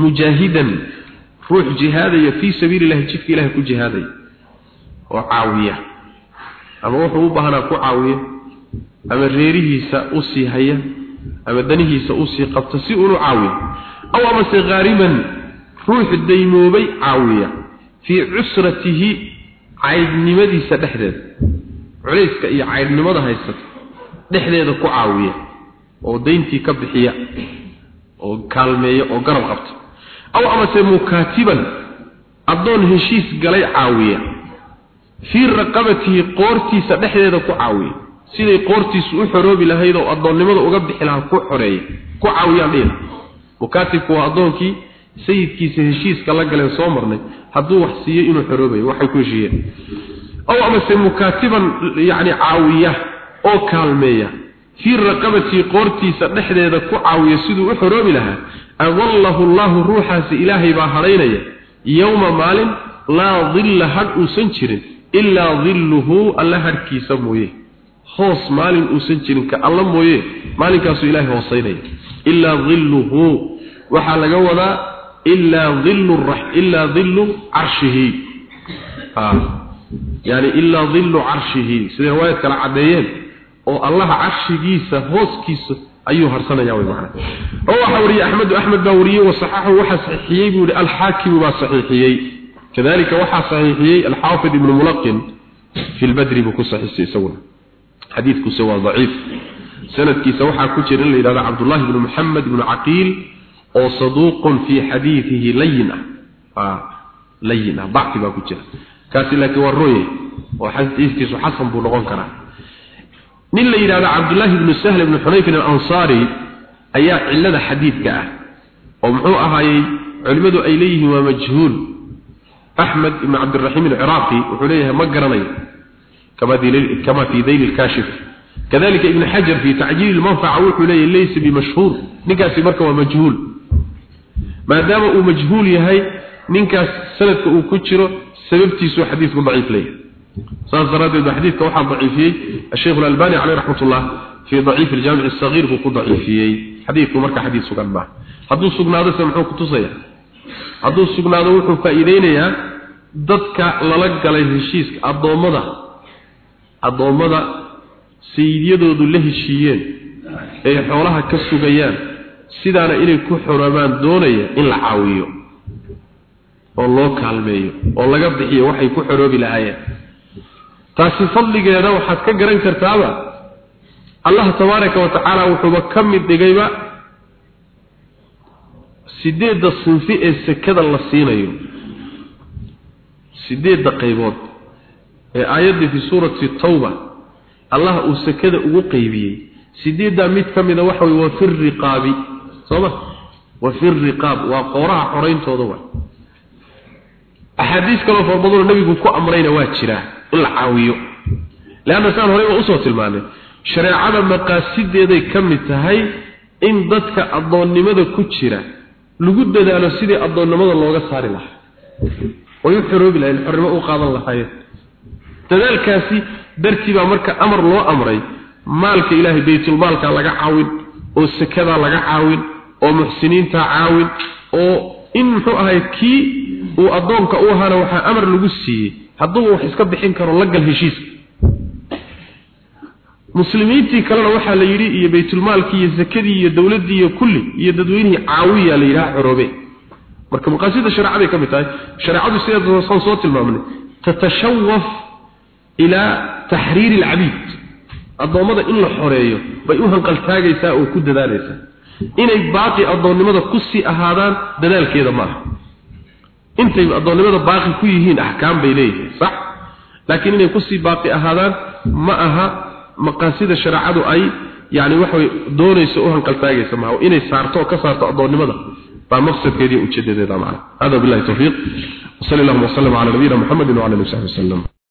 مجاهدا ruux jihaadaya fii sabiili sabiilillahi jidka ilahay ku jihaadaya oo caawiya. Ama wuxuu u baahnaa ku caawiya ama reerihiisa u sii haya ama danihiisa u sii qabta si uunu caawiya aw amase khaariman ruux daymoobay caawiya fii cusratihi caydhnimadiisa dhexdeeda. Culayska iyo caydhnimada haysata dhexdeeda ku caawiya oo dayntii ka bixiya oo kaalmeeya oo garab qabta aw amase mukaatiban addoon heshiis galay caawiya. Fii raqabatihi qoortiisa dhexdeeda ku caawiya. Siday qoortiisu u xoroobi lahayd oo addoonnimada uga bixi lahaa ku xoreeya ku caawiyaan dhiila mukaatibku waa addoonkii sayidkiisa heshiiska la galeen soo marnay. Hadduu wax siiyo inuu xoroobayo waxay ku heshiiyeen. Aw amase mukaatiban yacni caawiya oo kaalmeeya. Fii raqabatihi qoortiisa dhexdeeda ku caawiya siduu u xoroobi lahaa adallahu allahu ruuxaasi ilaahay baa hadhaynaya yowma maalin laa dilla hadh uusan jirin ilaa dilluhu alla hadhkiisa mooye hoos maalin uusan jirin ka alla mooye maalinkaasuu ilaahay hoosaynaya ilaa dilluhu waxaa laga wadaa ilaa dillu ilaa dillu carshihi yani ilaa dillu carshihi siday riwaayad kala caddeeyeen oo allaha carshigiisa hooskiisa ayuu harsanaya way macna. Oo wariyay ahmed ahmed baa wariyay wasaxahu waxa saxiixiyay buu al-hakim baa saxiixiyay kadalika waxa saxiixiyay al-hafid ibn fi al-badr buu ku saxiixiyay sawna hadithku sawa dhaif sanadkiisa waxa ku jira in la yiraahdo abdullah ibn muhammad ibn aqil oo saduuq fi hadithihi layyin ah layyin ah baqti baa ku jira. Kaasi laakiin waa rooye oo xadiiskiisu xasan buu noqon karaa nin la yiraahdo abdullah ibn sahl ibn hunayf al-ansari ayaa cilada xadiidka ah oo muxuu ahaayay culimadu ay leeyihiin waa majhuul ahmad ibn abd الرحيم العراقي wuxuu leeyahay ma garanayo kama dilil kama fi dayl al-kashif كذلك ابن حجر في تعجيل المنفعه wuxuu leeyahay ليس بمشهور ninkaasi marka waa majhuul maadaama uu majhuul yahay ninkaas sanadka uu ku jiro sababtiisu xadiisku dhaciif leeyahay saas daradeed xadiidka waxaa daciifiyey sheekh albani alayhi raxmatullah fii daciif aljamic asagir buu ku daciifiyey. Xadiidku marka xadiid sugan ma. Hadduu sugnaado se muxuu kutusaya hadduu sugnaado wuxuu faa'iideynayaa dadka lala galay heshiiska addoommada. Addoommada sayidyadoodu la heshiiyeen ay xoolaha ka sugayaan sidaana inay ku xoroobaan doonaya in la caawiyo oo loo kaalmeeyo oo laga bixiyo waxay ku xoroobi lahaayeen taasi fadligeeda waxaad ka garan kartaaba allah tabaaraka wa tacaala wuxuuba ka mid dhigayba sideedda sinfi ee sekada la siinayo. Sideedda qaybood ee aayaddii fi suurati tawba allah uu sekada ugu qaybiyey. Sideeddaa mid ka mida waxa weye wa fi riqaabi sooma? Wa fi riqaab waa qooraha xorayntooda wa axaadiis kaloo farbadano nabigu ku amrayna waa jiraa la caawiyo. Leanna saan horey waa u soo tilmaanay shareecada maqaasideeday ka mid tahay in dadka addoonnimada ku jira lagu dadaalo sidii addoonnimada looga saari lahaa. Way u xoroobi lahayn xornimo u qaadan lahaayeen. Dadaalkaasi dartii baa marka amar loo amray maalka ilaahay baytulmaalka laga caawin oo sakadaa laga caawin oo muxsiniinta caawin oo in muxuu ahay kii uu addoonka u ahaana waxaa amar lagu siiyey hadduu wax iska bixin karo la gal heshiiska muslimiintii kalena waxaa la yidhi iyo baytulmaalkii iyo zakadii iyo dowladdii iyo kulli iyo dadweynihii caawiya la yidhaha xoroobe marka maqaasida shareecaday ka mid tahay. Shareecadu sideedasaan soo tilmaamnay. Tatashawaf ilaa taxriiri alcabiid addoommada in la xoreeyo bay u hanqaltaagaysaa oo ku dadaalaysaa. Inay baaqi addoonnimada ku sii ahaadaan dadaalkeeda ma aha intay addoonnimada baaqi ku yihiin axkaam bay leeyihiin sax? Laakiin inay ku sii baaqi ahaadaan ma aha maqaasida shareecadu ay yaani waxa doonayso u hanqal taagaysa inay saarto ka saarto adoonimada baa maqsadkeedii u jeedeedaa macna. Hada billahi tawfiq sallallahu alayhi wa sallam nabiyina muhammadin wa alihi wa sahbihi